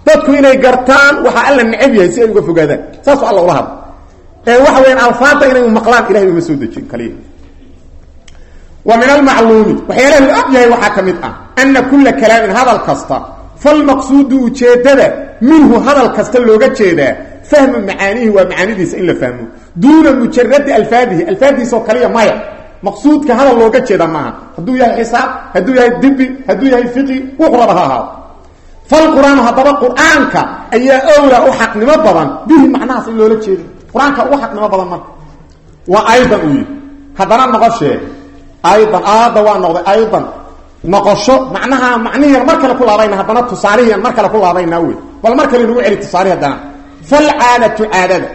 Dadku inay gartaan waxa alla necab yahay si ay uga fogaadaan. Saasuu alla ula hadla ee waxa weyaan alfaada inay maqlaan ilahay uma soo dejin kaliya. Wa min almacluumi waxyaalaha la og yahay waxaa ka mid ah ana kula kalaamin hadal kasta falmaqsuudu ujeedada minhu hadal kasta looga jeedaa fahmu macaanihi waa macaanidiisa in la fahmo. Duuna mujaradi alfaadihi alfaadiisoo kaliya maya maqsuudka hadal looga jeeda maaha. Hadduu yahay xisaab hadduu yahay dibi hadduu yahay fiqi wuxuu raba ha ahaado falqur-aanu haddaba ayaa owlaa u xaqnimo badan. Bihi macnahaas in loola jeedo. Qur'aanka uga xaqnimo badan marka. Waa aydan uu yidhi. Haddana aydan aada waa noqday aydan. Noqosho macnaha macnihiian mar kale ku laabayna haddana tusaalihiian mar kale ku laabaynaa wey bal mar kale nagu celi tusaalihi haddana. Falcaadatu caadada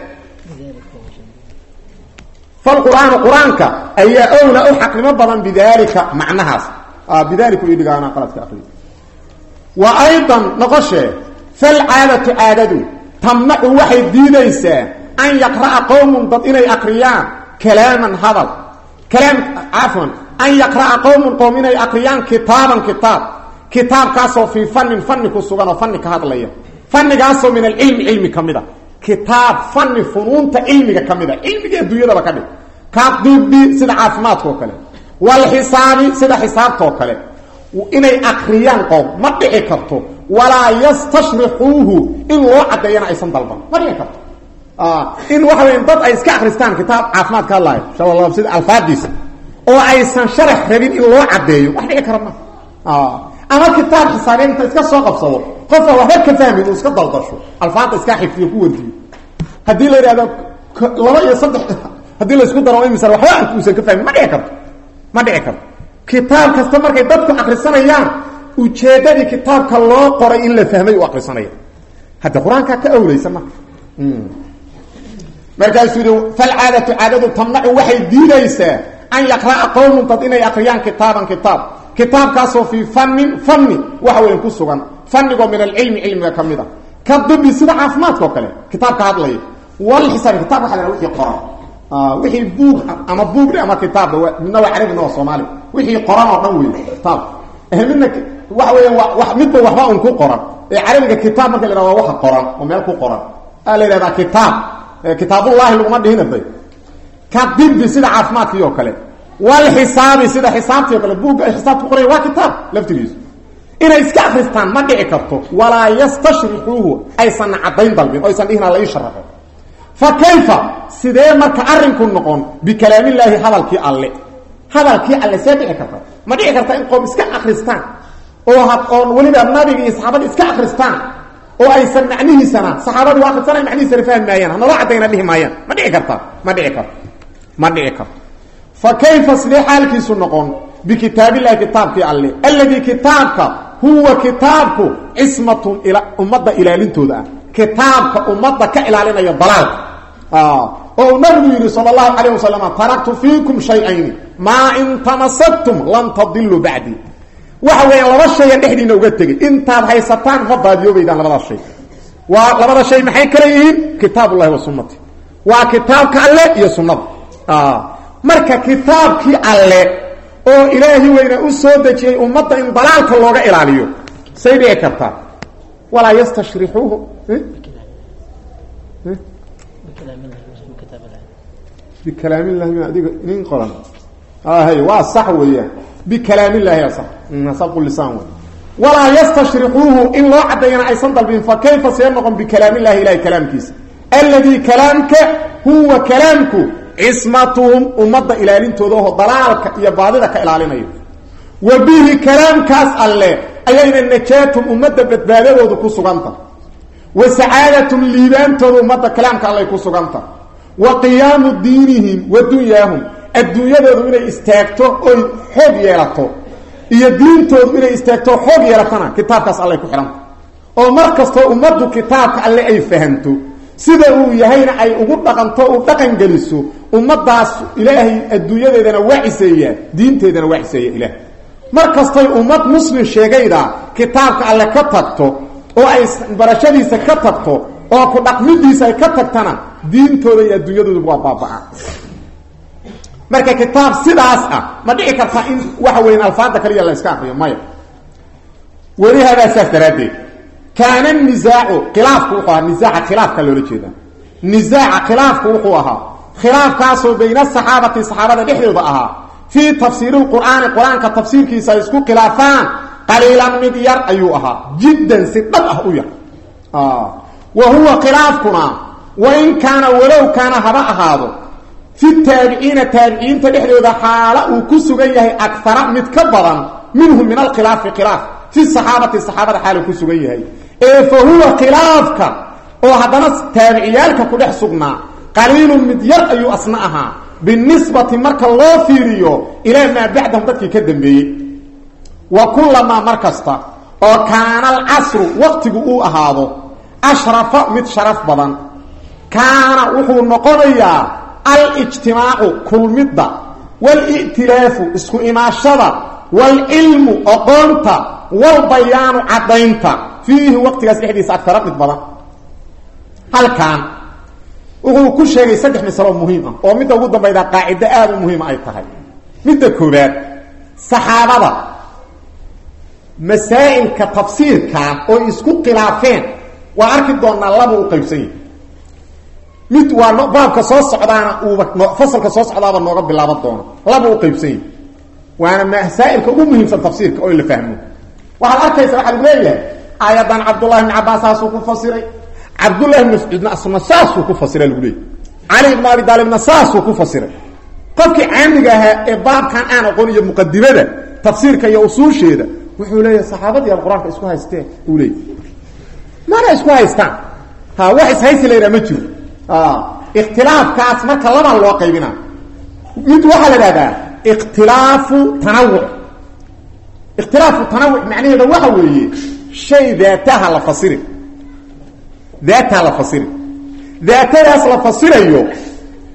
falqur-aanu qur'aanka ayaa owlaa u xaqnimo badan bidalika macnahaas bidalika u dhigaana qaladka aqli wa aydan noqoshee falcaadatu caadadu tamnacu waxay diidaysaa an yaqra'a qowmun dad inay akriyaan kalaaman hadal kalaam cafwan an yaqra'a qowmun qowm inay akriyaan kitaaban kitaab kitaabkaasoo fii fanin fani ku sugan oo fani ka hadlaya fanigaasoo min alcilmi cilmi ka kitaab fani funuunta cilmiga ka mid a cilmiga adduunyadaba ka dhig ka dibi sida caafimaadka oo kale walxisaabi sida xisaabta oo kale inay akriyaan qowm ma dhici karto. Walaa yastashrixuuhu in loo caddeeyana aysan dalban. Ma dhici karto. In waxa weya dad ay iska akristaan kitaab caafimaad ka hadlaayo insha sida alfaadiisa oo aysan sharax rabin in loo caddeeyo. Wax dhici kara ma ama kitaab xisaabeed inta iska soo qabsado qofka waxba ka fahmin uu iska daldasho alfaada iskaa xifdiyo ku wardiyo haddii la yidhahdo laba iyo saddex haddii la isku daro imisar waxba ark uusan ka fahmin ma dhici karto ma dhici karto. Kitaab kasta markay dadku akrisanayaan ujeeddadii kitaabka loo qoray in la fahmay u akrisanaya hadda qur'aankaa ka awleysa marka markaasuu yihi falcaadatu caadadu tamnacu waxay diidaysaa an yaqra'a qowmun dad inay akriyaan kitaaban kitaab fanigoo min alcilmi cilmiga ka mid a ka dibi sida caafimaadka oo kale kitaabka hadlaya walxisaab kitab waa la wixii qoran. Wixii buug ama buugdhe ama kitaabba midna waa carabi midna waa soomaali. Wixii qoran oo dhan wey kitaab. Midna waxa weya wa midba waxba un ku qoran. Ee carabiga kitaab marka la yhahdo waa waxa qoran oo meel ku qoran. A la yidhahdaa kitaab. Kitaabullahi laguma dhihina bay. Ka dibi sida caafimaadkii oo kale sida xisaabtii o kale inay iska akristaan ma dhici karto. Walaa yastashrixuuhu aysanna caddayn dalbin o aysan dhihin la ii sharaxo fa kayfa? Sidee marka arrinku noqon? Bikalaamillaahi hadalkii alle. Hadalkii alle see dhici karta. Ma dhici karta in qoom iska akristaan oo had oon weliba nabiga iyo iska akristaan oo aysan macnihiisana saxaabadu waa akrisanay macnihiisana fahmi maayaan hanala caddayna dhihi maayaan? Ma dhici karta ma dhici karto ma dhici karto fa kayfa sidee xaalkiisu noqon? Bikitaabillahi kitaabkii alle. Alladii kitaabka huwa kitaabku cismatun ummadda ilaalintooda ah. Kitaabka ummadda ka ilaalinaya dalaalka oo nabigu yidhi sal اlahu alayه wasalam taraktu fiikum shay-ayni maa in tamasagtum lan tadiluu bacdi waxa weeyaan laba shaya dhexdiina uga tegay intaad haysataan ma baadiyoobaydaan labadaas shay. Waa labada shay maxay kala yihiin? Kitaab ullahi wa sunati waa kitaabka alle iyo sunnada. Marka kitaabkii alle oo ilaahi weyna u soo dejiyey ummadda in dalaalka looga ilaaliyo. Say dhici kartaa walaa yastashrixuuhu bikalaamillahi min adiga nin qoran. Hay waa sax weeyaan bikalaamillahi sax. Sabqu lisaan wey walaa yastashriquuhu in loo caddeeyana aysan dalbin fa kayfa see noqon bikalaamillahi ilahi kalaamkiisa? Alladii kalaamka huwa kalaamku cismatuhum ummadda ilaalintooda oo dalaalka iyo baadida ka ilaalinayo. Wa bihi kalaamkaas alle ayayna najaatum ummadda badbaadadoodu ku suganta. Wa sacaadatum liibaantooda ummadda kalaamka allay ku suganta. Wa qiyaamu diinihim wa dunyaahum adduunyadoodu inay istaagto oy xoog yeelato iyo diintoodu inay istaagto xoog yeelatana kitaabkaas allay ku xidhanta oo mar kastoo ummaddu kitaabka alle ay fahamto sida uu yahayna ay ugu dhaqanto u dhaqan geliso ummadaas ilaahay adduunyadeedana waa ciseeyaa diinteedana waa ciseeya ilaah mar kastay ummad muslim sheegayda kitaabka alle ka tagto oo ay barashadiisa ka tagto oo ku dhaqmidiisa ay ka tagtana diintooda iyo adduunyadooda waa baabaa marka kitaab sidaas ah ma dhici karta in waxa weya alfaada kaliya la iska akriyo maya. Welihadaa saas daraaddeed kaana nisaacu khilaafku wuxuu ahaa nisaaca khilaafka loola jeeda nisaaca khilaafku wuxuu ahaa khilaafkaasoo bayna asaxaabati saxaabada dhexdooda ahaa fii tafsiiri lqur'aani qur'aanka tafsiirkiisa ay isku khilaafaan qaliilan mid yar ayuu ahaa jiddan si dhab ah u yar wa huwa khilaafkuna wain kaana walow kaana haba ahaado fi taabiciina taabiciinta dhexdooda xaala uu ku sugan yahay akara mid ka badan minhu min alkhilaafi khilaaf fi saxaabati saxaabada xaal yahay ee fa huwa khilaafka oo haddana taabiciyaalka ku dhex sugnaa qaliilun mid yar ayuu asna ahaa binisbati marka loo fiiriyo ilaa maa bacdahum dadkii ka dambeeyey. Wa kulamaa mar kasta oo kaana alcasru waqtigu uu ahaado ashrafa mid sharaf badan kaana wuxuu noqonayaa alijtimaacu kulmidda wاl'tilaafu isku imaashada wاlcilmu oqoonta wاlbayaanu caddaynta. Fiihi waqtigaas dhexdiisa agara mid badan. Halkan wuxuu ku sheegay saddex masalo muhiim ah oo midda ugu dambayda qaacido aada u muhiima ay tahay. Midda koobaad saxaabada. Masaa'ilka tafsiirkaa oo isku khilaafeen waa arki doonaa laba u qaybsan yahi mid waa baabka soo socdaana uuba fasalka soo socdaaba nooga bilaaban doono laba u qaybsan yahi waana masaa'ilka ugu muhiimsan tafsiirka oo la fahmo. Waxaad arkaysa waxaa lagu leeyahay aayadan cabdullahi bn cabbaas saasuu ku fasiray. Cabdullahi bn mascuudna asna saasuu ku fasira lagu leeyay cali ibn abi daalibna saasuu ku fasiray. Qofkii caamiga ahaa ee baabkan aan aqoon iyo muqadimada tafsiirka iyo usuusheeda wuxuu leeyahay saxaabadii al qur'aanka isku haysteen uu leeyay mana isku haystaan? Ha wax ishaysi la yidhaha ma jiro. Ikhtilaafkaas marka labaa loo qaybina mid waxaa la ikhtilaafu tanawuc ikhtilaafu tanawuc macnaheeda waxa weeye shay daataha la fasiri daataha la fasiri daatadaas la fasirayo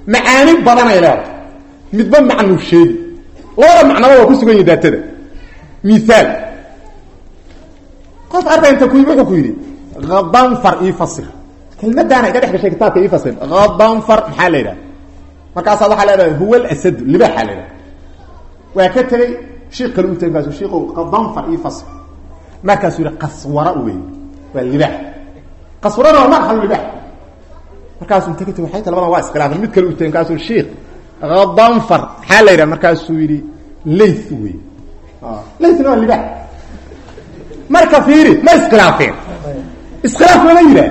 macaani badanay leedahay midba macnuu sheegi labada macnaba waa ku sugan yihi daatada miaal qof ardaynta ku wuxuu ku yidhi hadanfar ii fasir kelmadaana iga dhex gashay kitaabka ii fasir hadanfar maxaa la yidhaha markaasaa waxaa leedahay huwa yidhaha waa ka tegey shiik kale u tegi markaasu shiikow hadanfar ii fasir markaasuu yihi qaswara wey waa libaax. Qaswarana waa marxalu libaax. Markaasuu inta ka tegi waxay ta labadan waa iskhilaafay mid kale u tegi markaasuu shiik hadanfar maxaa la yidhaha markaasuu yidhi layth wey laythna waa libaax. Marka fiiri ma iskhilaafeen iskhilaaf lama yidhah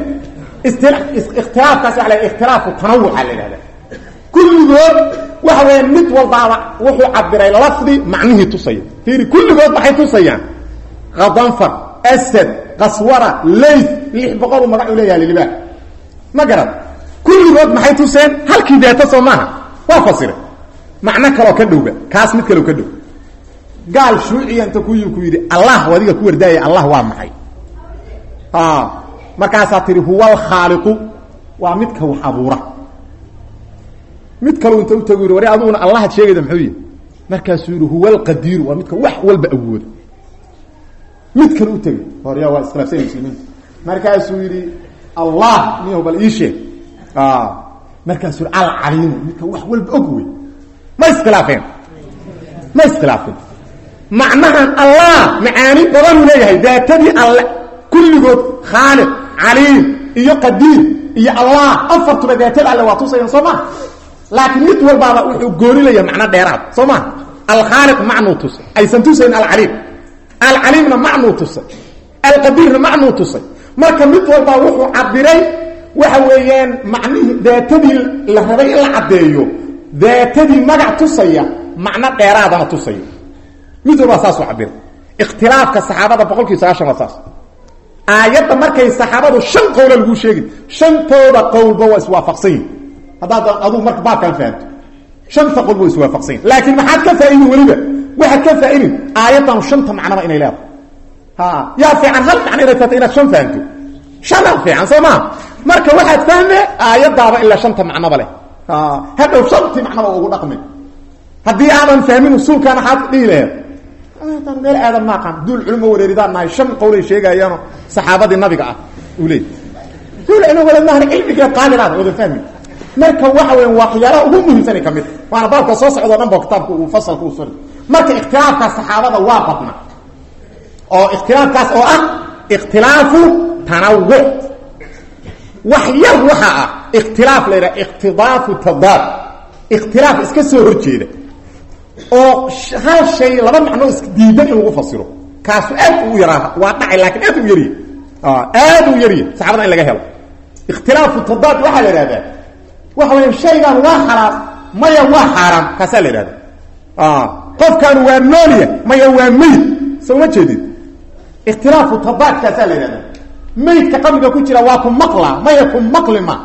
ikhtilaafkaas waa la ikhtilaafu tanawuca la yidhahda kulligood waxa weya mid walbaaba wuxuu cabiray lafdi macnihii tusaya. Fiiri kulligood maxay tusayaan? Hadanfar asad qaswara layth lix boqoluu magacuu leeyaha lilibaax ma garad kulligood maxay tuseen halkii daata soo maaha. Waa fasire. Macno kaloo ka dhowba. Kaas mid kaloo ka dhow gaal shuuciya inta kuyi ku yidhi allah adiga ku wardaaya allah waa maxay? Markaasaa tihi huwa alkhaaliqu waa midka wax abuura mid kalu inta utagu yidhi wari aduguna allahad sheegayda muxuu yihi markaasuu yidhi huwa alqadiiru waa midka wax walba awooda mid kale u tegey horya waa iskhilaafsanya muslimiinta markaasuu yidhi allah miyahu bal ii sheeg. Markaasuu yidhi alcaliimu midka wax walba og wey ma iskhilaafeen ma iskhilaafeen macnahan allah macaani badanuu leeyahay daatadii alle kulligood khaaliq caliim iyo qadiir iyo allah. Afartuba daatada alle waa tusayaan soo maa laakiin mid walbaaba wuxuu gooninaya macno dheeraad soo maa alkhaaliq macnuu tusay. Aysan tusayn alcaliim. Alcaliimna macnuu tusay. Alqadiirna macnuu tusay. Marka mid walbaa wuxuu cabiray waxa weeyaan macnihii daatadii la rabay in la caddeeyo daatadii magac tusaya macno dheeraadana tusaya. Mid walbaa saasuu cabiray ikhtilaafka saxaabada boqol kiiba sagaashan saas. Aayadda markay saxaabadu shan qowla laguu sheegin shantooda qowlba waa iswaafaqsan haddaad adugu marka baabkaan fahamto shanta qowlba waa iswaafaqsan yihiin laakiin maxaad ka faa'iidin weliba? Waxaad ka faa'iidin? Aayaddan shanta macnaba inay leedahay. Ha yaa fiican hal macno inay tato inaad shan fahamto. Shana fiican soo maa marka waxaad fahme aayaddaaba ilaa shanta macnoba leh. Hadhow shantii macnoba ugu dhaqmi haddii aadan fahmin usuulkaan waxaad dhihi laheed meel aadan maaqaan duul culimo wareeridaan nahay. Shan qowlay sheegayaano saxaabadii nabiga ah. Uu leey duul culimo wareeridaan cilmigeed qaalilaada wada fahmi marka waxa weya waxyaalaha ugu muhiimsanay ka mid waana baabka soo socdoo dhan ba uu fasalka u suri. Marka ikhtilaafka saxaabada waa badna. Oo ikhtilaafkaas oo ah ikhtilaafu tanawuc wax waxa ah ikhtilaaf la ikhtidaafu tadaad ikhtilaaf iska soo horjeeda. Oo hal shay laba macnoo isdiidan in lagu fasiro. Kaasu aad u yaraa waa dhacay laakiin aad u yariy aad u yariy saxaabada in laga helo. Ikhtilaafu tadaad waxaa la ihahdaa waxa weya shaygan waa xalaal maya waa xaaraam kaasaa la ihahda qofkan waa noolya maya waa meyd soo ma jeedid ikhtilaafu tadaad kaasaa la ihahda maydka qabriga ku jira waa ku maqla maya ku maqli ma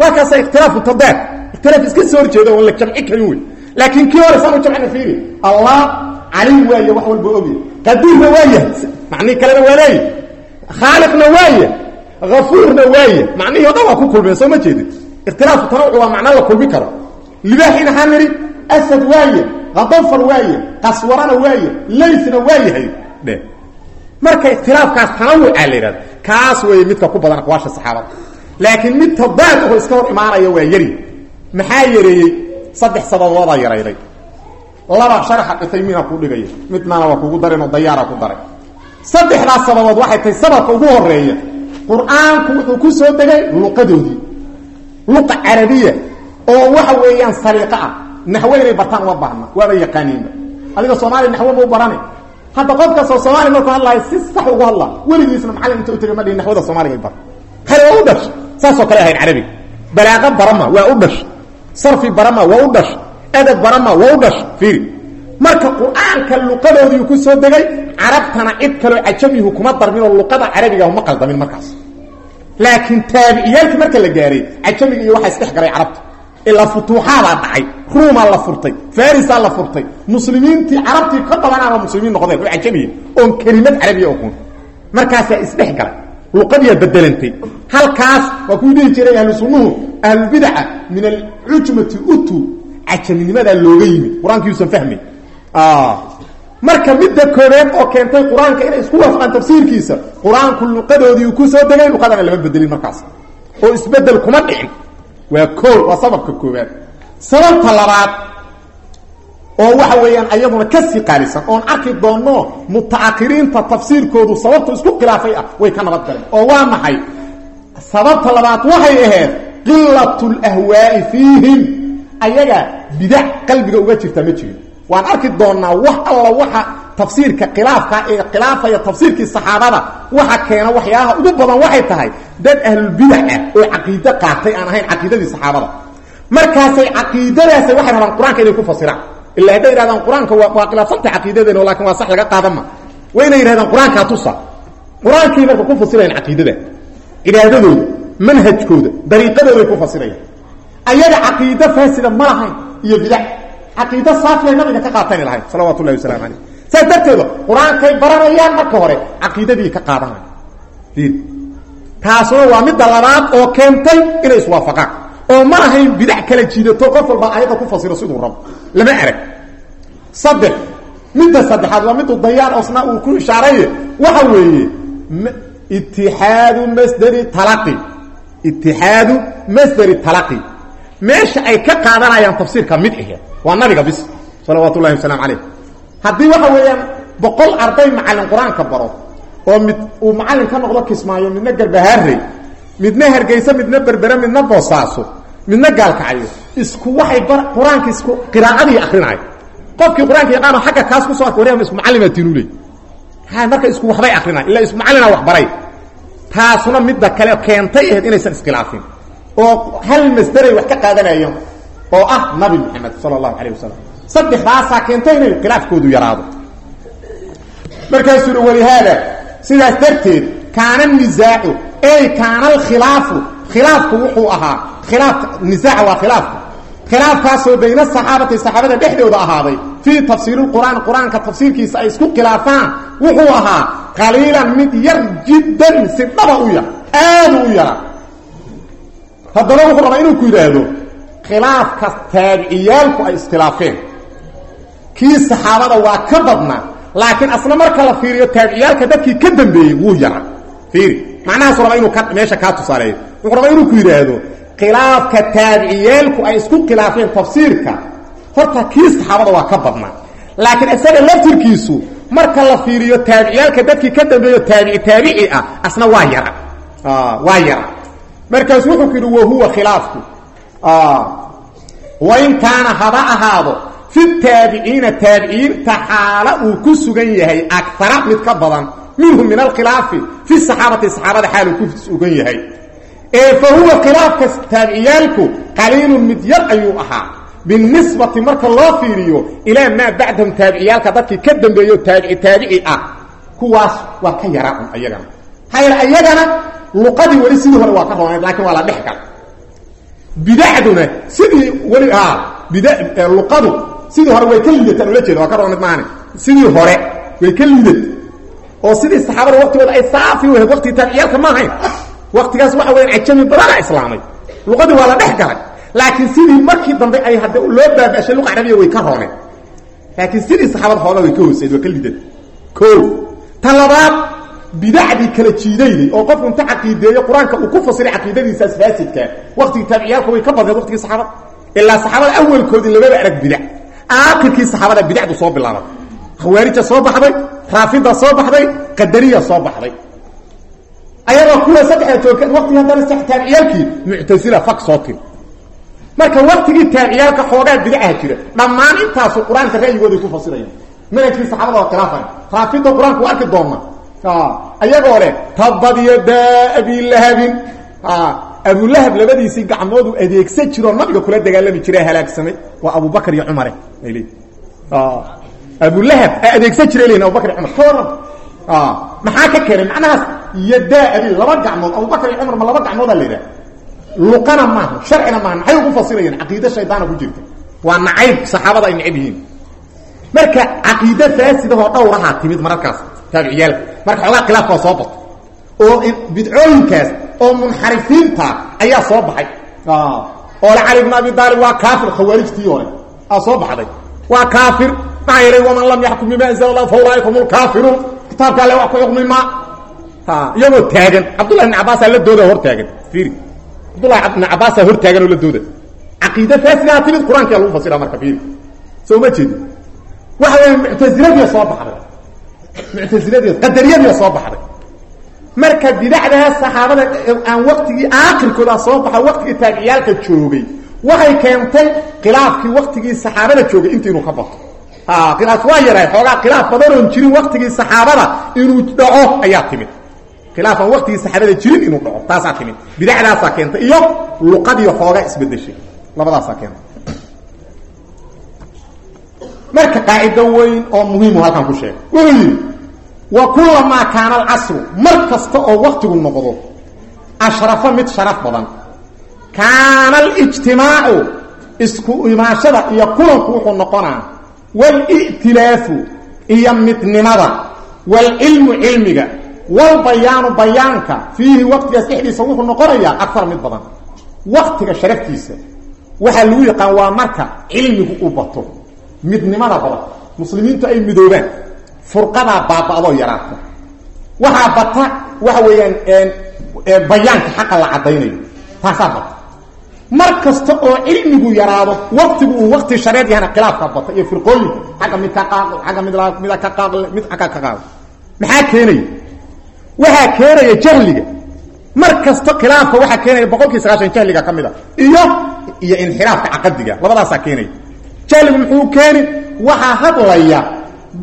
waa kaasa ikhtilaafu tadaad ikhtilaaf iska soo horjeeda oon la jamci karin wey laakiin kii hore saan u jamcina fiiri allah calim waaye wax walba ogya qadiirna waaya macnihii kalena waa leeya khaaliqna waaya afuurna waaya macnihii o dhan waa ku kulmeen soo ma jeedid ikhtilaafu tanawuc waa macno la kulmi karo libaaxina waxaa nidhi asad waaye kadafar waaye qaswarana waaye laysna waayahay dhe marka ikhtilaafkaas tanawucaa la yidhahda kaas weeye midka ku badan aqwaasha saxaabada laakiin mid tadaad aho iska hor imaanaya waa yari maxaa yareeyey saddex sababoodaa yarayday laba sharaxa qitaymiina ku dhigaya midnaana waa kugu darin oo dayaara ku daray saddexdaas sababood waxay tahay sababka ugu horreeya qur'aanku ku soo degay luqadoodii luqa carabiya oo waxa weeyaan sariiqo ah. Naxwe inay bartaan uma baahna waaba yaqaaniinba. Adiga soomaaliya naxwe ma u barane hadda qof kastoo soomaaliya markuu si sax ugu hadlaa weligiisna macallin inta u tega ma dhihin naxwada soomaaliga bar waa u dhash saasoo kale ahayn carabiga balaaqo barama waa u dhash sarfi barama waa u dhash adab barama waa u dhash fiiri. Marka qur'aanka ku soo degay carabtana cid kaloo cajamihu kuma darmin luqada carabiga uma qaldamin markaas laakiin taabiciyaalkii marka la gaaray cajamiga iyo waxaa isdhex galay carabta. Ilaa futuuxaadaa dhacay ruumaa la furtay farisaa la furtay. Muslimiintii carabtii ka badanaaba muslimiin noqdeen oo cajamiya oon kelimad carabiya oqoon markaasaa isdhex galay luqadiyaa bedelantay. Halkaas waa kuu dhihi jiray ahlu sunnuhu ahlulbidaca min alcujmati utu cajaminimadaa looga yimid. Qur'aankiiuusan fahmayn marka midda koobeed oo keentay qur'aanka inay isku waafaqaan tafsiirkiisa qur'aanku luqadoodii ku soo degay luqadana lama bedelin markaas. Oo isbeddel kuma dhicin. Waa koo waa sababka koobaad sababta labaad oo waxa weeyaan ayaduna ka sii qaalisan oon arki doonno mutaakiriinta tafsiirkoodu sababta isku khilaafay ah way ka nabad galeen. Oo waa maxay? Sababta labaad waxay ahayd qilat lahwaai fiihim. Ayaga bidac qalbiga uga jirta ma jirin waan arki doonaa wax alla waxa tafsiirka khilaafka ee khilaafaya tafsiirkii saxaabada waxa keena waxyaalaha ugu badan waxay tahay dad ahlulbidac ah oo caqiide qaatay aan ahayn caqiidadii saxaabada. Markaasay caqiidadaasay waxay rabaan qur'aanka inay ku fasiraan. Ilaa hadday yidhahdaan qur'aanka waa khilaafsantay caqiidadeena laakiin waa sax laga qaadama waa inay yidhahdaan qur'aankaa tusa. Qur'aankii marka ku fasirayan caqiidada cibaadadooda manhajkooda dariiqadooday ku fasirayaan. Ayaga caqiide faasida ma caqiide saafiyay nabiga ka qaatani lahayn salawatu llahi waslamu calayh saas darteeda qur'aankay baranayaan marka hore caqiidadii ka qaadanayo. Taasuna waa midda labaad oo keentay inay iswaafaqaan. Oo ma lahayn bidac kala jiidato qof walba ayada ku fasiro siduu rabo. Lama arag. Saddex. Midda saddexaad waa midu dayaar osna uu ku ishaaraye. Waxa weeye itixaadu masderi talaqi itixaadu masderi talaqi meesha ay ka qaadanayaan tafsiirka mid ahe waa nabiga bis salawaatu llahi wasalaamu calayh. Haddii waxa weeyaan boqol arday macallin qur'aanka baro oo mid uu macallin ka noqdo kismaayo midna garbahaarey midna hargeysa midna berbere midna boosaaso midna gaalkacyo isku waxay qur'aanka isku qiraa'adii akrinayo qofkii qur'aanka yaqaano xagga kaas ku soo arka warya isku macallimaatiinuley ha marka isku waxbay akrinayo illa isku macallina wax baray. Taasuna midda kale keentay ahayd inaysan iskhilaafin oo hal masderay wax ka qaadanayeen oo ah nabi maxamed sala allahu calayh wasalam saddexdaasaa keentay inay khilaafkoodu yaraado. Markaasuu uhi walihaada sidaas darteed kaana nisaacu ey kaana alkhilaafu khilaafku wuxuu ahaa khilaafka nisaaca waa khilaafku. Khilaafkaasoo bayna saxaabati saxaabada dhexdooda ahaaday. Fii tafsiiri qur'aan qur'aanka tafsiirkiisa ay isku khilaafaan wuxuu ahaa qaliilan mid yar jiddan si dhaba u yar aadu u yara haddana wuxuu rabaa inuu ku yidhaahdo khilaafka taabiciyaalku ay iskhilaafeen. Kii saxaabada waa ka badnaa laakiin asna marka la fiiriyo taabiciyaalka dadkii ka dambeeyey wuu yara fiiri. Macnahaasu rabaa inuu ka meesha kaa tusaaleeyo. Wuxuu rabaa inuu ku yidhaahdo khilaafka taabiciyaalku ay isku khilaafeen tafsiirka. Horta kii saxaabada waa ka badnaa. Laakiin isaga laftirkiisu marka la fiiriyo taabiciyaalka dadkii ka dambeeyo taabici taabici ah asna waa yara waa yara markaasu wuxuu ku yidhi wahuwa khilaafku. Wain kaana haba ahaado fi taabiciina taabiciinta xaala uu ku sugan yahay agara mid ka badan minhu min alkhilaafi fi saxaabati saxaabada xaal uu ku sugan yahay. Ee fa huwa khilaafka taabiciyaalku qaliilun mid yar ayuu ahaa. Binisbati marka loo fiiriyo ilaa maa bacdahum taabiciyaalka dadkii ka dambeeyo taabici taabici ah kuwaas waa ka yaraa un ayagana maxaa yeele ayagana luqadii weli sidii hore waa ka roonayd laakiin waa la dhex gal bidacduna sidii weli bid luqadu sidii hore way ka lidataan ula jeeda waa ka roonayd maahane sidii hore way ka lidad oo sidii saxaabada waqtigooda ay saafi u ahayd waqtigii taabiciyaalka ma ahayn. Waqtigaas waxa weyaan cajami badana islaamay. Luqadii waa la dhex galay. Laakiin sidii markii dambe ay hadda loo baabashay luqa carabiya way ka rooneen. Laakiin sidii saxaabada hoola way ka hooseed waa ka lidad o ta labaad bidacdii kala jiidayday oo qofku inta caqiideeyo qur'aanka uu ku fasiray caqiidadiisaas faasidkaa waqtigii taabiciyaalka way ka badneed waqtigii saxaabada. Ilaa saxaabada awalkoodii lamaba arag bidac aakhirkii saxaabada bidacdu soo bilaabay. Khawaarija soo baxday raafida soo baxday qadariya soo baxday. Ayagoo kuwa saddexda joogeen waqtigii haddana taabiciyaalkii muctasila fak soo tiri marka waqtigii taabiciyaalka xoogaa bidacaha jira dhammaan intaasu qur'aanka ku fasirayaan manhajkii saxaabada waa khilaafaya raafida qur'aanka waa arki doona ayagoo leh tabad yadaa abilahabin abulahab labadiisii gacmoodu adeegsan jiroo nabiga kula dagaalami jira halaagsamay waa abubakr iyo cumare leeyiin abulahab adeegsan jira leyihin abubakr iyo cumar maxaa ka keenay macnahaas yadaa abi laba gacmood abubakr iyo cumar ma laba gacmoodaa la yidhaha luqana maaha sharcina maaha maxay ugu fasirayaan caqiide shaydaana ku jirta waa nacayb saxaabada ay necab yihiin marka caqiide faasidahoo dhowrahaa timid mararkaas taabiciyaalka marka xoogaa khilaafka waa soo bato oo bidcooyinkaas oo munxarifiinta ayaa soo baxay. Oo le cali bn abi aalib waa kaafir khawaarijtii hore aa soo baxday. Waa kaafir maxaa yeelay waman lam yaxkum bima anzala allah fa ulaaika hum lkaafiruun kitaabka alle wax ku xukmi ma. Iyagoo taagan cabdullahi ibn cabaasaa la dooda hor taagan. Fiiri. Cabdullahi ibn cabaasaa hor taagan oo la dooda caqiide faasidaha timid qur'aankia lagu fasira marka fiiri. Soo ma jeedi waxa weya muctasiladiia soo baxday muctasiladiia qadariyadiia soo baxday. Marka bidacdaas saxaabada aan waqtigii aakhirkooda soo baxa waqtigii taabiciyaalka joogay waxay keentay khilaafkii waqtigii saxaabada joogay inta inuu ka bato khilaaf waa yaray xoogaa khilaaf badanoon jirin waqtigii saxaabada inuu dhaco ayaa timid. Khilaaf aan waqtigii saxaabada jirin inuu dhaco taasaa timid. Bidacdaasaa keentay iyo luqadii xoogaa isbedeshay labadaasaa keentay marka qaacido weyn oo muhiimu ah halkan ku sheegay wuxuu yidhi wa kullamaa kaana alcasru mar kasta oo waqtigu noqdo ashrafa mid sharaf badan. Kaana alijtimaacu isku imaashada iyo kulanku wuxuu noqonaa wali'tilaafu iyo midnimada waalcilmu cilmiga walbayaanu bayaanka. Fiihi waktigaas dhexdiisa wuxuu noqonaya akar mid badan. Waktiga sharaftiisa waxaa lagu yaqaan waa marka cilmigu u bato midnimada badan. Muslimiintu ay midoobaan furqadaa baaba'doo yaraata waxaa bata waxa weeyaan bayaanka xaqa la caddaynayo. Taasaa bata. Kasta oo cilmigu yaraado waktigu uu wakti shareed yahana khilaafka bata iyo firqooyinka xagga mid ka qaaql xagga mid mida ka qaaql mid agga ka qaaql maxaa keenaya waxaa keenaya jahliga. Mar khilaafka waxaa keenaya boqolkii sagaashan jahliga ka mid a iyo iyo inxiraafka caqadiga. Labadaasaa keenaya jahligu muxuu keeni waxaa hadlaya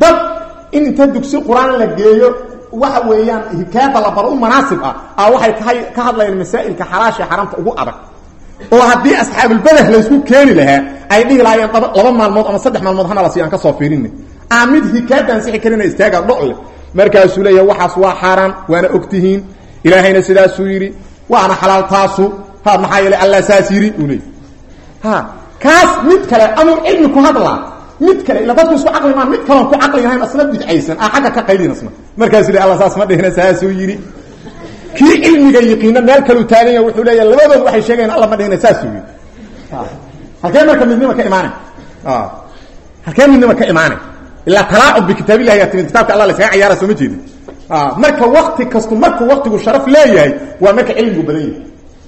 dad in inta dugsi qur'aan la geeyo waxa weeyaan hikaada la baro u manaasib ah a waxay tahay ka hadlayaan masaa'ilka xalaasha xaramta ugu adag. Oo haddii asxaabulbadah laysku keeni lahaa ay dhihi lahaayeen laba maalmood ama saddex maalmood hana la sii aan ka soo fiirinna aa mid hikaada ansixi karina istaaga dhocle markaasuu leeyahay waxaas waa xaaraan waana ogtihiin ilaahayna sidaasuu yidhi waana xalaal taasu. Ha maxaa yeelay alla saas yidhi uu leey kaas mid kale amuu cilmi ku hadlaa mid kale ila dadku isku caqli maan mid kaloon ku caqli ahayn asna bidcaysan aa xagga ka qaydin asna. Markaasuu le alla saas ma dhihina saasuu yidhi. Kii cilmiga yiqiina meel kaluu taagan yaha wuxuu leeya labadood waxay sheegayan alla ma dhihina saasuu yidhi. Halkee marka midnima ka imaanay? Halkee midnima ka imaanay? Ilaa talaacub bikitaabillahi yaa timid kitabka alla la iskaga cayaara soo ma jeedin. Marka wakti kastu markuu waktigu sharaf leeyahay waa marka cilmigu badan yahay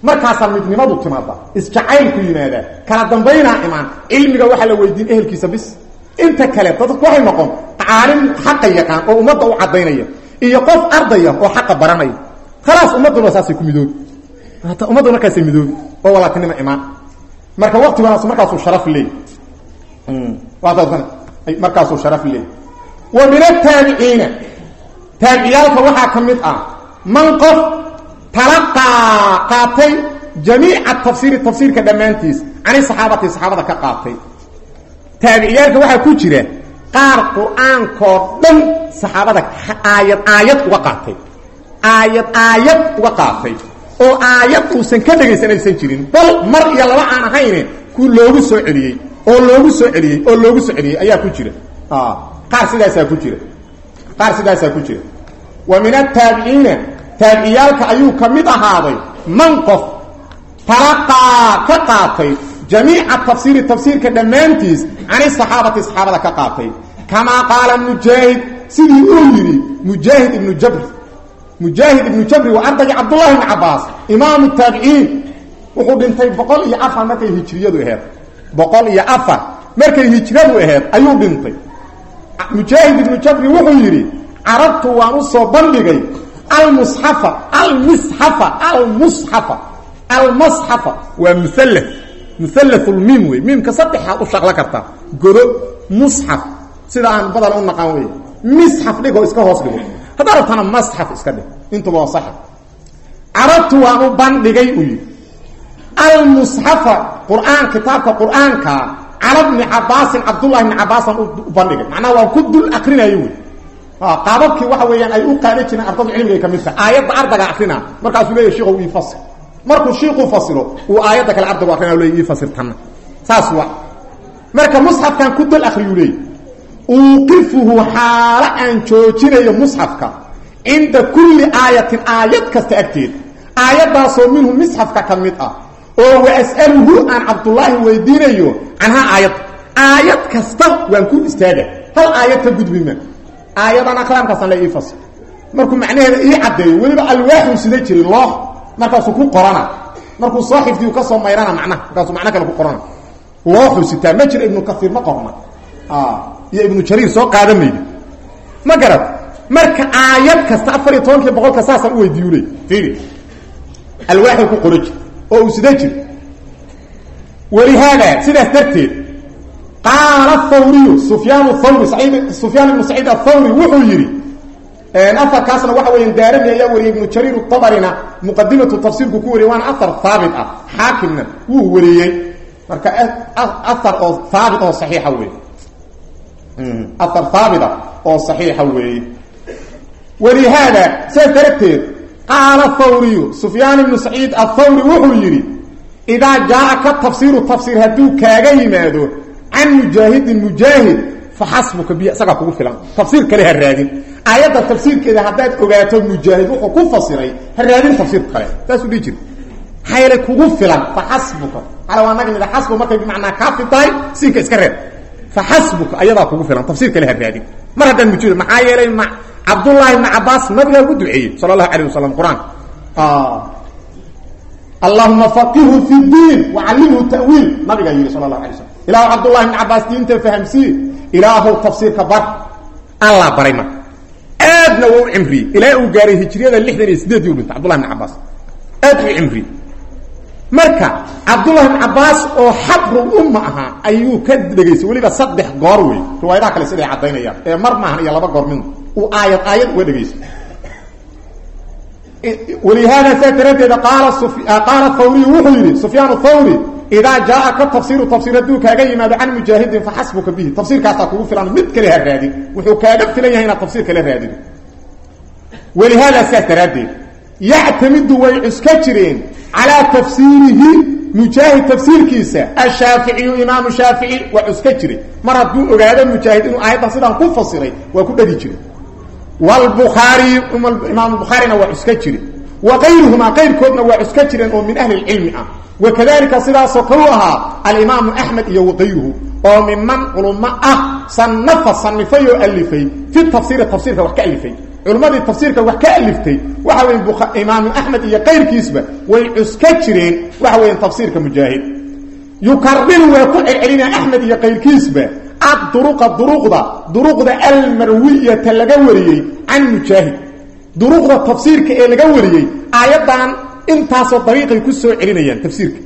markaasaa midnimadu timaada isjacaylku yimaadaa kala dambaynaa imaan. Cilmiga waxaa la weydiin ehelkiisa bis. Inta kale dadku waxay noqon caalim xaqa yaqaan oo ummadda u cadaynaya iyo qof ardaya oo xaqa baranaya. Khalaas ummadduna saasay ku midoobi ummaddu markaasay midoobi oo walaatinima imaan. Marka waqtigaas markaasuu sharaf leey markaasuu sharaf leey wa min ataabiciina taabiciyaalka waxaa ka mid ah man qof talaqaa qaatay jamiica tafsiiri tafsiirka dhammaantiis. Cani saxaabati saxaabada ka qaatay. Taabiciyaalka waxaa ku jira qaar qur'aankoo dhan saxaabada aayad aayad uga qaatay. Aayad aayad uga qaatay. Oo aayad uusan ka dhegaysanaysan jirin. Bal mar iyo laba aan ahayne ku loogu soo celiyey. Oo loogu soo celiyey oo loogu soo celiyey ayaa ku jira. Qaar sidaasaa ku jira. Qaar sidaasaa ku jira. Wa min ataabiciina taabiciyaalka ayuu ka mid ahaaday. Man qof talaqaa ka qaatay jamiica tafsiiri tafsiirka dhammaantiis cani saxaabati saxaabada ka qaatay. Kamaa qaala mujaahid sidii uu yidhi mujaahid ibnu jabri mujaahid ibnu jabri waa ardagii cabdullahi ibni cabaas imaamu taabiciin wuxuu dhintay boqol iyo afar markay hijriyadu aheed boqol iyo afar markay hijradu aheed ayuu dhintay. Mujaahid ibnu jabri wuxuu yidhi carabtu waan u soo bandhigay almusxafa almisxafa almusxafa almasxafa waa muall muallulmiim wey. Miimka saddexaad u shaqlo kartaa godo musxaf sida aan badal u naqaan wey. Misxaf dhigoo iska hoos dhigo. Haddaa rabtana masxaf iska dhig. Intuba waa sax carabtu waan u bandhigay uu yidhi. Almusxafa qur'aan kitaabka qur'aanka cala bni cabaasin cabdullahi bni cabaasaan u qaababkii waxa weeyaan ay u qaada jireen ardada cilmiga ka mid tahay aayadda ardaga akrina. Markaasuu leeyahy shiku ii fasir markuu shiiku fasilo uu aayadda kale ardagu akrina le ii fasir saas wa marka musxafkan ku dul akriyuu leey uuqifuhu xaalo aan joojinayo musxafka cinda kulli aayatin aayad kasta agteed. Aayaddaasoo minhu misxafka ka mid ah oo wa as'aluhu aan cabdullaahi weydiinayo canhaa aayad. Aayad kasta waan ku istaaga. Hal aayad ka gudbima aayadan akraamkaasaan le ii fasir markuu ii caddeeyo weliba alwaaxuu sida jiray loox markaasuu ku qorana. Markuu soo xifdiyu ka soo mayrana macnaha markaasuu macno kale ku qorana. Looxuu sitaa ma jira ibnu kaiir ma qorna iyo ibnu jariir soo qaada ma garad marka aayad kasta afar iyo tobankii boqolka saasaan fiiri. Alwaaxuu ku jir. Oo uu sida jir? Walihaada sidaas darteed qaala thawriyu sufyaan thawri sufyaan ibnu saciid athawri wuxuu yidhi aarkaasna waxa weya daarami ayaa wariyey ibnu jariir abarina muqadimatu tafsiirku ku wariyey waana aar haabit ah xaakimna wuu wariyey. Marka aar oo haabit oo saxiixa wey aar haabita oo saxiixa weeye. Walihaada saas darteed qaala thawriyu sufyaan ibnu saciid athawri wuxuu yidhi idaa jaa-aka tafsiiru tafsiir hadduu kaaga yimaado can mujaahidin mujaahid faxasbuka biy isagaa kugu filan. Tafsiir kale ha raadin. Aayadda tafsiirkeeda haddaad ogaato mujaahid wuxuu ku fasiray. Ha raadin tafsiir kale. Saasuu dhihi jira hayla kugu filan faxasbuka ala waa naga nida xasbu markay bimacnaa kaafi tahay siinka iska reeb. Faxasbuka ayadaa kugu filan. Tafsiir kale ha raadin. Mar haddaan mujaahid maxaa yeelay ma cabdullaahi ibni cabaas nabigaa ugu duceeyey sala allahu alayh wasalam qur'aanka allahuma faqihu fi diin wacallimhu tawiil nabigaa yidhi sala allahu alay slam ilaahu cabdullahi ibni cabaas diinta fahamsiye ilaahow tafsiirka bar. Allaa baray marka aadna waa u cimriyey ilaa uu gaaray hijriyada lixdan iyo sideedii u dhintay cabdullahi ibn cabaas aad u marka cabdullahi ibn cabaas oo xabrul umma ahaa ayuu ka dhegaystay weliba goor wey. Riwaayadaha kale siday caddaynayaan. Ee mar iyo laba goor midna uu aayad aayad uga dhegaystay. Walihaada saa daraaddeeda qaala qaala thawriyu wuxuu yidhi sufyaan idaa jaaaka tafsiiru tafsiir hadduu kaaga yimaado can mujaahidin faxasbuka bihi tafsiirkaasaa kugu filan mid kale ha raadin wuxuu kaaga filan yahay inaad tafsiir kale raadin walihaada saas daraaddeed yactamidu way cuska jireen calaa tafsiirihi mujaahid tafsiirkiisa ashaaficiyu imaamu shaafici waa cuska jiray mar hadduu ogaado mujaahid inuu aayaddan sidaan ku fasiray waa ku dhegi jiray wlbukhaariy imaam bukhaarina waa cuska jire wa kayruhumaa qayrkoodna waa cuska jireen oo min ahli lcilmi ah. Wakadalika sidaasoo kalu ahaa alimaamu axmed iyo wakayruhu oo miman culummo ah sanafa sanifay oo alifay fi tafsiiri tafsiirka wax ka alifay culummadii tafsiirka wax ka aliftay waxa weya imaamu axmed iyo kayrkiisba way cuska jireen waxa weya tafsiirka mujaahid. Yukariru waa ku celcelinaa axmed iyo can mujaahid duruqda tafsiirka ee laga wariyey aayaddan intaasoo dariiqay ku soo celinayaan tafsiirka.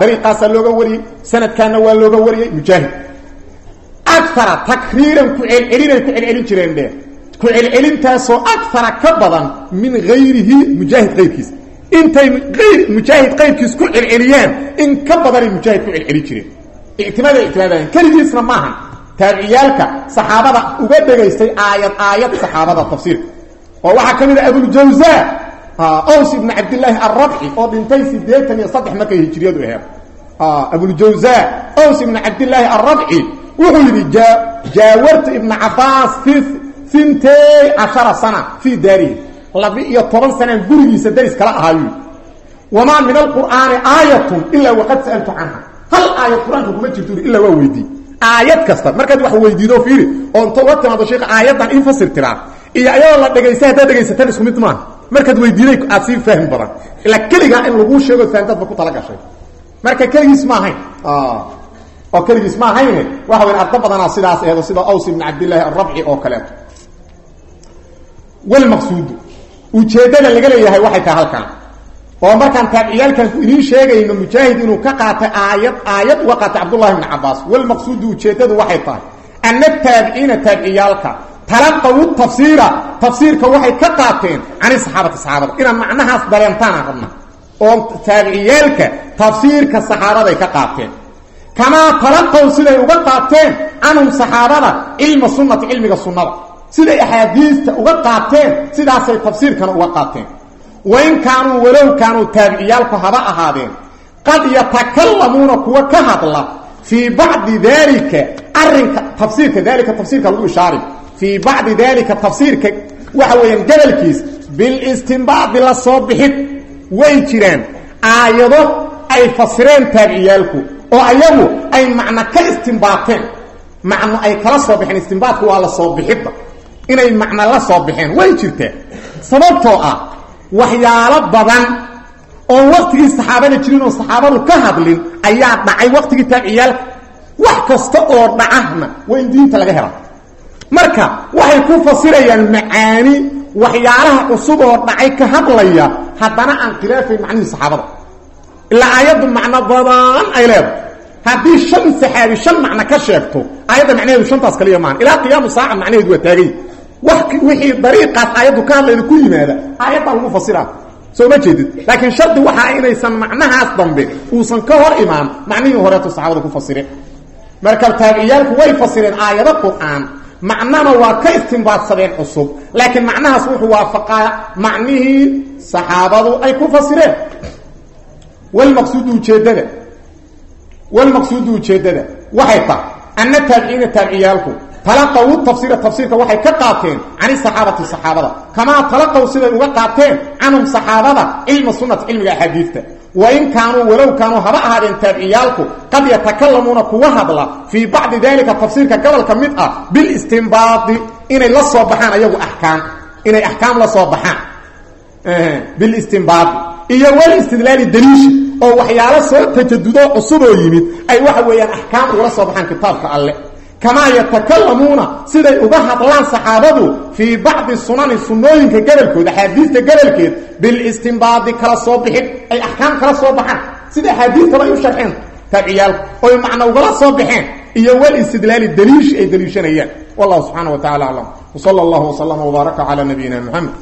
Dariiqaasaa looga wariyey sanadkaana waa looga wariyey mujaahid. Akara takriiran ku celcelinay ku celcelin jireen dhe ku celcelintaasoo akara ka badan min hayrihi mujaahid kayrkiis intay mujaahid qayrkiis ku celceliyaan in ka badanay mujaahid ku celcelin jireen. Ictimaada ictimaadayan keligiisna maaha taabiciyaalka saxaabada uga dhegaystay aayad aayad saxaabada tafsiirka oo waxaa ka mid ah abuljawza ows ibn cabdillaahi alrabci oo dhintay sideetan iyo saddex markay hijriyadu aheed abuljawza ows ibn cabdillaahi alrabci wuxuu yidhi jaawartu ibna cabaas fi intay cashara sana fii daarihi laba-iyo toban sanaan gurigiisa daris kala ahaayu. Wamaa min alqur'aani aayatun ilaa waqad sa'altu canha. Hal aayad qur'aanka kuma jirto ilaa waa weydii aayad kasta markaad wax weydiido fiiri oo inta uga timaado sheekha aayaddan in fasir iyo ayadoo la dhegaysta haddaad dhegaysataan isku mid maaha markaad weydiiday aad sii fahmi badan ilaa keligaa in laguu sheego fahamtaadba ku tala gashay. Marka keligiis ma ahayn. Oo keligiis ma waxa weya ardo badanaa sidaas eedo sida aws ibn cabdillaahi alrabci oo kaleeto walmaqsuudu ujeeddada laga leeyahay waxay tahay halkan. Oo markaan taabiciyaalkan idiin sheegayno mujaahid inuu ka qaatay aayad aayad uga qaatay cabdullahi ibni cabaas walmaqsuudu ujeeddadu waxay tahay. Ana taabiciina taabiciyaalka talaqawu tafsiira tafsiirka waxay ka qaateen cani saxaabati saxaabada. Inaad macnahaas dareentaan rabna. Oo taabiciyaalka tafsiirka saxaabaday ka qaateen. Kamaa talaqaw siday uga qaateen canhum saxaabada cilma sunnati cilmiga sunnada. Siday axaadiista uga qaateen sidaasay tafsiirkana uga qaateen. Wain kaanuu walow kaanuu taabiciyaalku haba ahaadeen qad yatakalamuuna kuwa ka hadla fii bacdi daalika arinka tafsiirka daalika tafsiirka lagu ishaari fii bacdi daalika tafsiirka waxa weeyaan gobolkiis bilistinbaadi la soo bixid way jiraan aayado ay fasireen taabiciyaalku oo ayagu ay macno ka istinbaateen macno ay kala soo baxeen istinbaadku waa la soo bixidda inay macno la soo baxeen way jirtaa sababtoo ah waxyaalo badan oo waktigii saxaabada jirin oo saxaabadu ka hadlin ayaa dhacay waktigii taabiciyaalka wax kasta oo dhacahna waa in diinta laga hela marka waxay ku fasirayaan macaani waxyaalaha cusub oo dhacay ka hadlaya haddana aan khilaafayn macnihii saxaabada. Ilaa aayaddu macno badan ay leedahay. Haddii shan saxaabi shan macno ka sheegto aayadda macnaheedu shantaas kaliya maahan ilaa qiyaamu saaca macnaheedu waa taagay. Wixii dariiqaas aayaddu ka hadlayda ku yimaada aayaddaa lagu fasiraa soo ma jeedid? Laakiin shardi waxaa inaysan macnahaas dambe uusan ka hor imaan macnihii horeeto saxaabada ku fasireen marka taabiciyaalku way fasireen aayado qur'aan macnana waa ka istimbaadsadeen cusub laakiin macnahaas wuxuu waafaqaa macnihii saxaabadu ay ku fasireen. Walmaqsuudu ujeeddada walmaqsuudu ujeeddada waxay tahay ana taabiciina taabiciyaalku talaqaw tafsiira tafsiirka waxay ka qaateen can saxaabati saxaabada kamaa talaqaw siday uga qaateen canhum saxaabada cilma sunati cilmiga axaadiidta wain kaanuu walow kaanuu haba ahaadeen taabiciyaalku qad yatakalamuuna kuwa hadla fii bacdi dalika tafsiirka gobolka mid ah bilistinbaadi inay la soo baxaan ayagu axkaam inay axkaam la soo baxaan bilistinbaadi iyo walistidlaali daliishi oo waxyaalo soo tajadudo cusuboo yimid ay waxa weeyaan axkaam ugala soo baxaan kitaabka alle kamaa yatakalamuuna siday uga hadlaan saxaabadu fii bacdi sunani sunnooyinka gobolkooda axaadiista gobolkeed bilistinbaadi kala soo bixin ay axkaam kala soo baxaan sida axaadiistaba ay u sharxeen taabiciyaalku oy macno ugala soo baxeen iyo walistidlaali daliishi ay daliishanayaan wallahu subxaana wa tacala aclam wsala allahu wslama wbaaraka calaa nabiyina muxamed